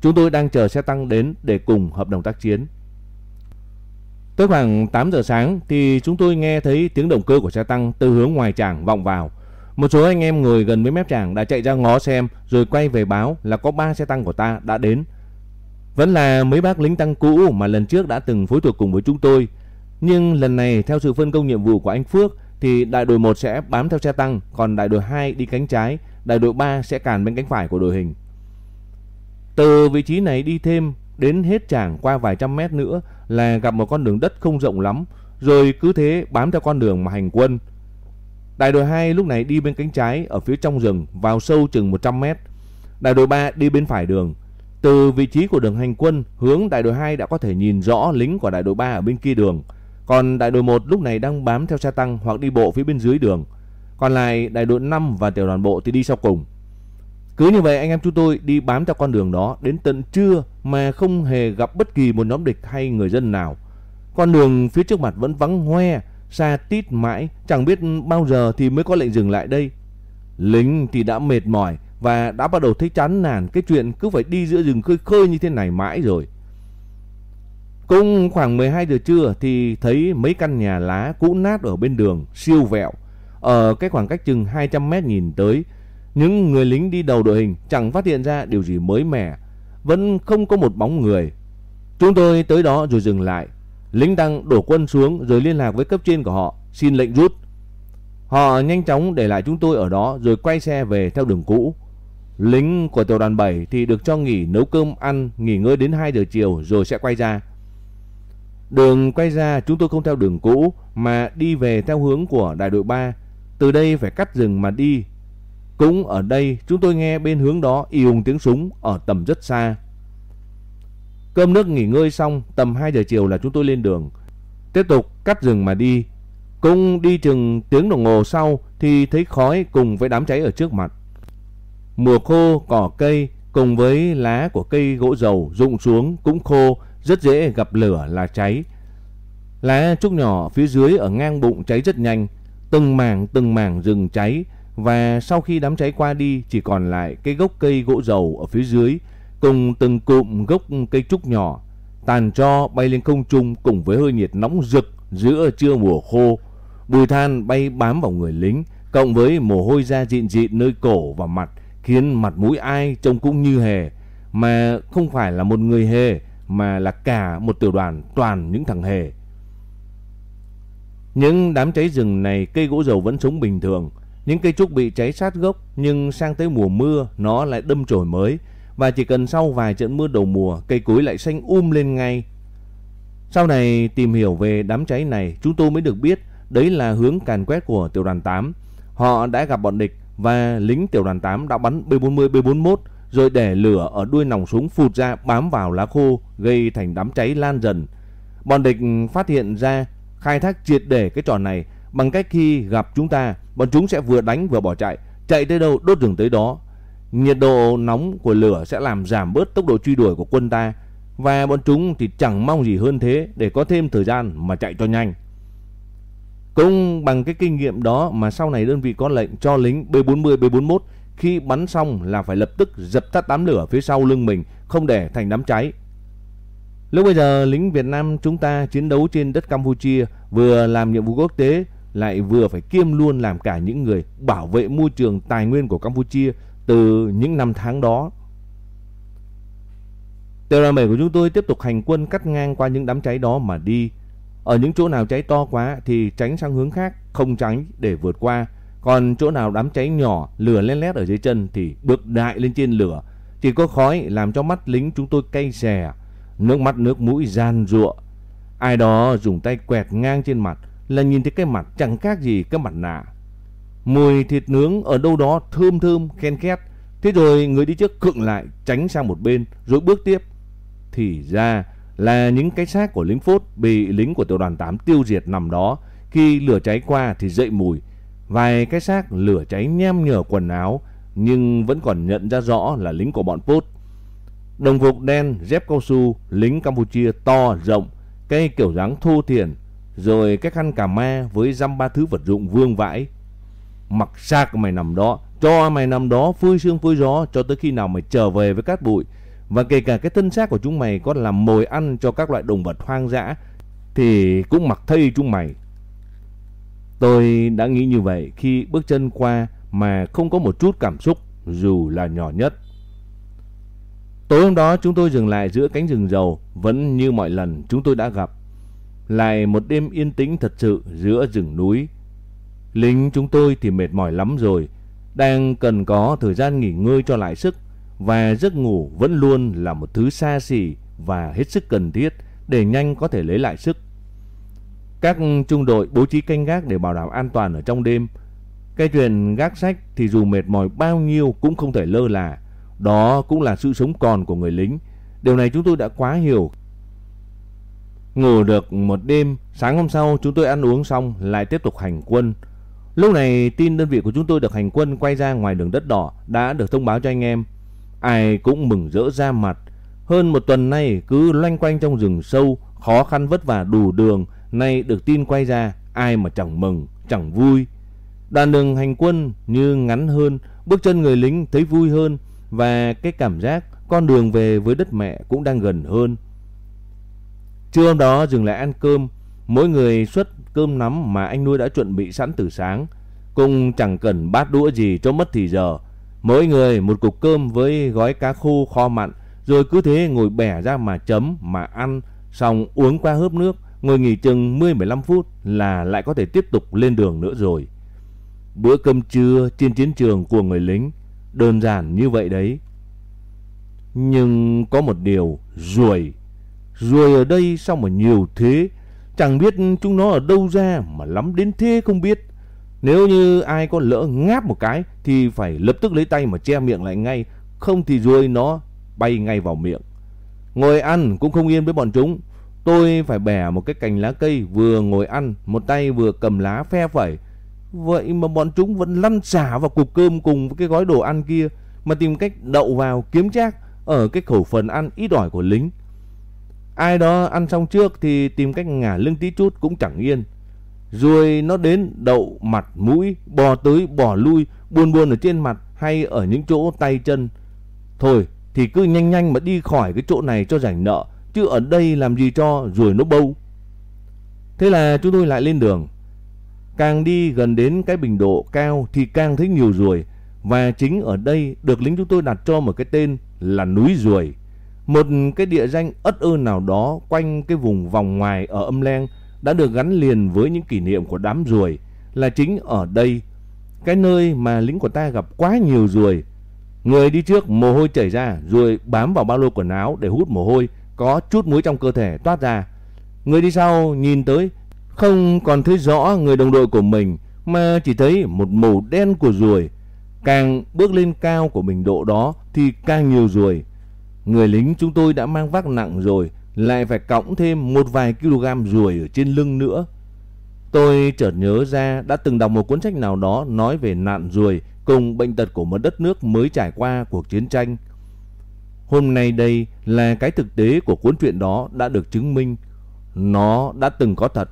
Chúng tôi đang chờ xe tăng đến để cùng hợp đồng tác chiến. Tới khoảng 8 giờ sáng thì chúng tôi nghe thấy tiếng động cơ của xe tăng từ hướng ngoài tràng vọng vào. Một số anh em ngồi gần với mép tràng đã chạy ra ngó xem rồi quay về báo là có 3 xe tăng của ta đã đến. Vẫn là mấy bác lính tăng cũ mà lần trước đã từng phối thuộc cùng với chúng tôi. Nhưng lần này, theo sự phân công nhiệm vụ của anh Phước thì đại đội 1 sẽ bám theo xe tăng, còn đại đội 2 đi cánh trái, đại đội 3 sẽ càn bên cánh phải của đội hình. Từ vị trí này đi thêm đến hết tràng qua vài trăm mét nữa là gặp một con đường đất không rộng lắm, rồi cứ thế bám theo con đường mà hành quân. Đại đội 2 lúc này đi bên cánh trái ở phía trong rừng vào sâu chừng 100 mét. Đại đội 3 đi bên phải đường. Từ vị trí của đường hành quân, hướng đại đội 2 đã có thể nhìn rõ lính của đại đội 3 ở bên kia đường. Còn đại đội 1 lúc này đang bám theo xe tăng hoặc đi bộ phía bên dưới đường. Còn lại đại đội 5 và tiểu đoàn bộ thì đi sau cùng. Cứ như vậy anh em chúng tôi đi bám theo con đường đó đến tận trưa mà không hề gặp bất kỳ một nhóm địch hay người dân nào. Con đường phía trước mặt vẫn vắng hoe, xa tít mãi, chẳng biết bao giờ thì mới có lệnh dừng lại đây. Lính thì đã mệt mỏi và đã bắt đầu thấy chán nản cái chuyện cứ phải đi giữa rừng khơi khơi như thế này mãi rồi. Cũng khoảng 12 giờ trưa thì thấy mấy căn nhà lá cũ nát ở bên đường, siêu vẹo. Ở cái khoảng cách chừng 200 mét nhìn tới những người lính đi đầu đội hình chẳng phát hiện ra điều gì mới mẻ, vẫn không có một bóng người. Chúng tôi tới đó rồi dừng lại. Lính đang đổ quân xuống rồi liên lạc với cấp trên của họ, xin lệnh rút. Họ nhanh chóng để lại chúng tôi ở đó rồi quay xe về theo đường cũ. Lính của tiểu đoàn 7 thì được cho nghỉ nấu cơm ăn, nghỉ ngơi đến 2 giờ chiều rồi sẽ quay ra. Đường quay ra chúng tôi không theo đường cũ mà đi về theo hướng của đại đội 3. Từ đây phải cắt rừng mà đi cũng ở đây chúng tôi nghe bên hướng đó y tiếng súng ở tầm rất xa. Cơm nước nghỉ ngơi xong tầm 2 giờ chiều là chúng tôi lên đường. Tiếp tục cắt rừng mà đi. Cũng đi chừng tiếng đồng hồ sau thì thấy khói cùng với đám cháy ở trước mặt. Mùa khô, cỏ cây cùng với lá của cây gỗ dầu rụng xuống cũng khô, rất dễ gặp lửa là cháy. Lá trúc nhỏ phía dưới ở ngang bụng cháy rất nhanh, từng mảng từng mảng rừng cháy và sau khi đám cháy qua đi chỉ còn lại cái gốc cây gỗ dầu ở phía dưới cùng từng cụm gốc cây trúc nhỏ tàn cho bay lên không trung cùng với hơi nhiệt nóng rực giữa trưa mùa khô. Bùi than bay bám vào người lính cộng với mồ hôi da dịn dịn nơi cổ và mặt khiến mặt mũi ai trông cũng như hề mà không phải là một người hề mà là cả một tiểu đoàn toàn những thằng hề. Những đám cháy rừng này cây gỗ dầu vẫn sống bình thường, những cây trúc bị cháy sát gốc nhưng sang tới mùa mưa nó lại đâm chồi mới và chỉ cần sau vài trận mưa đầu mùa cây cối lại xanh um lên ngay. Sau này tìm hiểu về đám cháy này chúng tôi mới được biết đấy là hướng càn quét của tiểu đoàn 8. Họ đã gặp bọn địch và lính tiểu đoàn 8 đã bắn B40 B41 rồi để lửa ở đuôi nòng súng phụt ra bám vào lá khô gây thành đám cháy lan dần. Bọn địch phát hiện ra khai thác triệt để cái trò này bằng cách khi gặp chúng ta, bọn chúng sẽ vừa đánh vừa bỏ chạy, chạy tới đâu đốt rừng tới đó. Nhiệt độ nóng của lửa sẽ làm giảm bớt tốc độ truy đuổi của quân ta và bọn chúng thì chẳng mong gì hơn thế để có thêm thời gian mà chạy cho nhanh. Cũng bằng cái kinh nghiệm đó mà sau này đơn vị có lệnh cho lính B40, B41 khi bắn xong là phải lập tức dập tắt đám lửa phía sau lưng mình, không để thành đám cháy. Lúc bây giờ lính Việt Nam chúng ta chiến đấu trên đất Campuchia vừa làm nhiệm vụ quốc tế lại vừa phải kiêm luôn làm cả những người bảo vệ môi trường tài nguyên của Campuchia từ những năm tháng đó. Tiểu đoàn 7 của chúng tôi tiếp tục hành quân cắt ngang qua những đám cháy đó mà đi. Ở những chỗ nào cháy to quá thì tránh sang hướng khác, không tránh để vượt qua. Còn chỗ nào đám cháy nhỏ, lửa len lét ở dưới chân thì bước đại lên trên lửa. Chỉ có khói làm cho mắt lính chúng tôi cay xè, nước mắt nước mũi gian rụa. Ai đó dùng tay quẹt ngang trên mặt là nhìn thấy cái mặt chẳng khác gì cái mặt nạ. Mùi thịt nướng ở đâu đó thơm thơm, khen khét. Thế rồi người đi trước khựng lại, tránh sang một bên, rồi bước tiếp. Thì ra là những cái xác của lính phốt bị lính của tiểu đoàn 8 tiêu diệt nằm đó. Khi lửa cháy qua thì dậy mùi. Vài cái xác lửa cháy nhem nhở quần áo, nhưng vẫn còn nhận ra rõ là lính của bọn PUT Đồng phục đen, dép cao su, lính Campuchia to, rộng, cây kiểu dáng thô thiển, rồi cái khăn cà ma với dăm ba thứ vật dụng vương vãi. Mặc xác mày nằm đó, cho mày nằm đó phơi sương phơi gió cho tới khi nào mày trở về với cát bụi. Và kể cả cái thân xác của chúng mày có làm mồi ăn cho các loại động vật hoang dã thì cũng mặc thây chúng mày. Tôi đã nghĩ như vậy khi bước chân qua mà không có một chút cảm xúc dù là nhỏ nhất. Tối hôm đó chúng tôi dừng lại giữa cánh rừng dầu vẫn như mọi lần chúng tôi đã gặp. Lại một đêm yên tĩnh thật sự giữa rừng núi. Lính chúng tôi thì mệt mỏi lắm rồi, đang cần có thời gian nghỉ ngơi cho lại sức và giấc ngủ vẫn luôn là một thứ xa xỉ và hết sức cần thiết để nhanh có thể lấy lại sức. Các trung đội bố trí canh gác để bảo đảm an toàn ở trong đêm. Cái chuyện gác sách thì dù mệt mỏi bao nhiêu cũng không thể lơ là. Đó cũng là sự sống còn của người lính. Điều này chúng tôi đã quá hiểu. Ngủ được một đêm, sáng hôm sau chúng tôi ăn uống xong lại tiếp tục hành quân. Lúc này tin đơn vị của chúng tôi được hành quân quay ra ngoài đường đất đỏ đã được thông báo cho anh em. Ai cũng mừng rỡ ra mặt. Hơn một tuần nay cứ loanh quanh trong rừng sâu, khó khăn vất vả đủ đường, nay được tin quay ra, ai mà chẳng mừng, chẳng vui. Đoàn đường hành quân như ngắn hơn, bước chân người lính thấy vui hơn và cái cảm giác con đường về với đất mẹ cũng đang gần hơn. Trưa hôm đó dừng lại ăn cơm, mỗi người xuất cơm nắm mà anh nuôi đã chuẩn bị sẵn từ sáng, cũng chẳng cần bát đũa gì cho mất thì giờ. Mỗi người một cục cơm với gói cá khô kho mặn, rồi cứ thế ngồi bẻ ra mà chấm, mà ăn, xong uống qua hớp nước, ngồi nghỉ chừng 10-15 phút là lại có thể tiếp tục lên đường nữa rồi. Bữa cơm trưa trên chiến trường của người lính, đơn giản như vậy đấy. Nhưng có một điều, ruồi. Ruồi ở đây sao mà nhiều thế, chẳng biết chúng nó ở đâu ra mà lắm đến thế không biết. Nếu như ai có lỡ ngáp một cái thì phải lập tức lấy tay mà che miệng lại ngay, không thì ruồi nó bay ngay vào miệng. Ngồi ăn cũng không yên với bọn chúng. Tôi phải bẻ một cái cành lá cây vừa ngồi ăn, một tay vừa cầm lá phe phẩy. Vậy mà bọn chúng vẫn lăn xả vào cục cơm cùng với cái gói đồ ăn kia mà tìm cách đậu vào kiếm trác ở cái khẩu phần ăn ít ỏi của lính. Ai đó ăn xong trước thì tìm cách ngả lưng tí chút cũng chẳng yên. Rồi nó đến đậu mặt mũi, bò tới bò lui, buồn buồn ở trên mặt hay ở những chỗ tay chân. Thôi thì cứ nhanh nhanh mà đi khỏi cái chỗ này cho rảnh nợ, chứ ở đây làm gì cho rồi nó bâu. Thế là chúng tôi lại lên đường. Càng đi gần đến cái bình độ cao thì càng thấy nhiều ruồi. Và chính ở đây được lính chúng tôi đặt cho một cái tên là núi ruồi. Một cái địa danh ất ơ nào đó quanh cái vùng vòng ngoài ở âm len đã được gắn liền với những kỷ niệm của đám ruồi. Là chính ở đây, cái nơi mà lính của ta gặp quá nhiều ruồi. Người đi trước mồ hôi chảy ra rồi bám vào ba lô quần áo để hút mồ hôi, có chút muối trong cơ thể toát ra. Người đi sau nhìn tới không còn thấy rõ người đồng đội của mình mà chỉ thấy một màu đen của ruồi. Càng bước lên cao của bình độ đó thì càng nhiều ruồi. Người lính chúng tôi đã mang vác nặng rồi, lại phải cõng thêm một vài kg ruồi ở trên lưng nữa. Tôi chợt nhớ ra đã từng đọc một cuốn sách nào đó nói về nạn ruồi cùng bệnh tật của một đất nước mới trải qua cuộc chiến tranh. Hôm nay đây là cái thực tế của cuốn truyện đó đã được chứng minh. Nó đã từng có thật.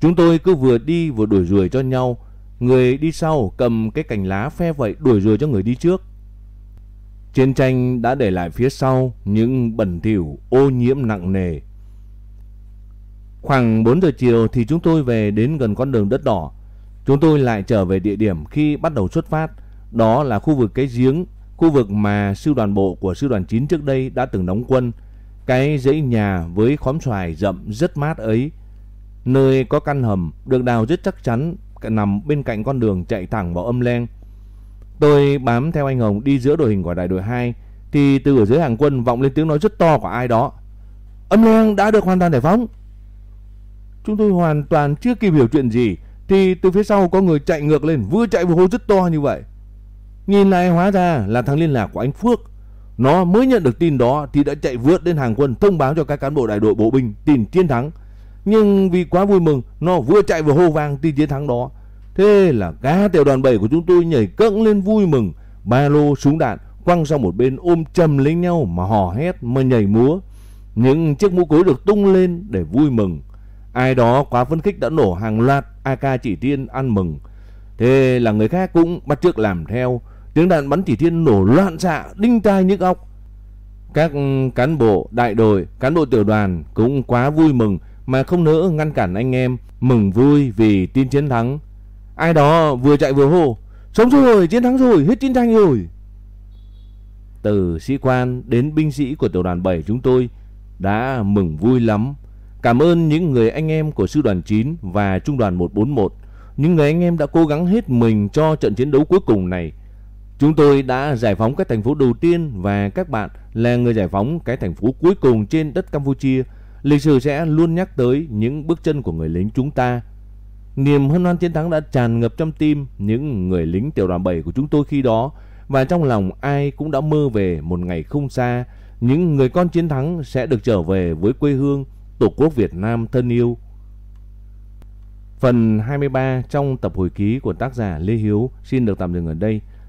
Chúng tôi cứ vừa đi vừa đuổi rùi cho nhau. Người đi sau cầm cái cành lá phe vậy đuổi rùi cho người đi trước. Chiến tranh đã để lại phía sau những bẩn thỉu ô nhiễm nặng nề. Khoảng 4 giờ chiều thì chúng tôi về đến gần con đường đất đỏ. Chúng tôi lại trở về địa điểm khi bắt đầu xuất phát. Đó là khu vực cái giếng, khu vực mà sư đoàn bộ của sư đoàn 9 trước đây đã từng đóng quân. Cái dãy nhà với khóm xoài rậm rất mát ấy. Nơi có căn hầm được đào rất chắc chắn nằm bên cạnh con đường chạy thẳng vào âm len. Tôi bám theo anh Hồng đi giữa đội hình của đại đội 2 thì từ ở dưới hàng quân vọng lên tiếng nói rất to của ai đó. Âm len đã được hoàn toàn giải phóng. Chúng tôi hoàn toàn chưa kịp hiểu chuyện gì, thì từ phía sau có người chạy ngược lên, vừa chạy vừa hô rất to như vậy. Nhìn lại hóa ra là thằng liên lạc của anh Phước. Nó mới nhận được tin đó thì đã chạy vượt đến hàng quân thông báo cho các cán bộ đại đội bộ binh tin chiến thắng. Nhưng vì quá vui mừng, nó vừa chạy vừa hô vang tin chiến thắng đó. Thế là cả tiểu đoàn 7 của chúng tôi nhảy cẫng lên vui mừng, ba lô súng đạn quăng sang một bên ôm chầm lấy nhau mà hò hét mà nhảy múa. Những chiếc mũ cối được tung lên để vui mừng. Ai đó quá phấn khích đã nổ hàng loạt AK chỉ tiên ăn mừng. Thế là người khác cũng bắt chước làm theo. Tiếng đạn bắn chỉ thiên nổ loạn xạ, đinh tai nhức óc. Các cán bộ đại đội, cán bộ tiểu đoàn cũng quá vui mừng mà không nỡ ngăn cản anh em mừng vui vì tin chiến thắng. Ai đó vừa chạy vừa hô, sống rồi, chiến thắng rồi, hết chiến tranh rồi. Từ sĩ quan đến binh sĩ của tiểu đoàn 7 chúng tôi đã mừng vui lắm. Cảm ơn những người anh em của sư đoàn 9 và trung đoàn 141, những người anh em đã cố gắng hết mình cho trận chiến đấu cuối cùng này. Chúng tôi đã giải phóng cái thành phố đầu tiên và các bạn là người giải phóng cái thành phố cuối cùng trên đất Campuchia. Lịch sử sẽ luôn nhắc tới những bước chân của người lính chúng ta. Niềm hân hoan chiến thắng đã tràn ngập trong tim những người lính tiểu đoàn 7 của chúng tôi khi đó và trong lòng ai cũng đã mơ về một ngày không xa, những người con chiến thắng sẽ được trở về với quê hương, Tổ quốc Việt Nam thân yêu. Phần 23 trong tập hồi ký của tác giả Lê Hiếu xin được tạm dừng ở đây.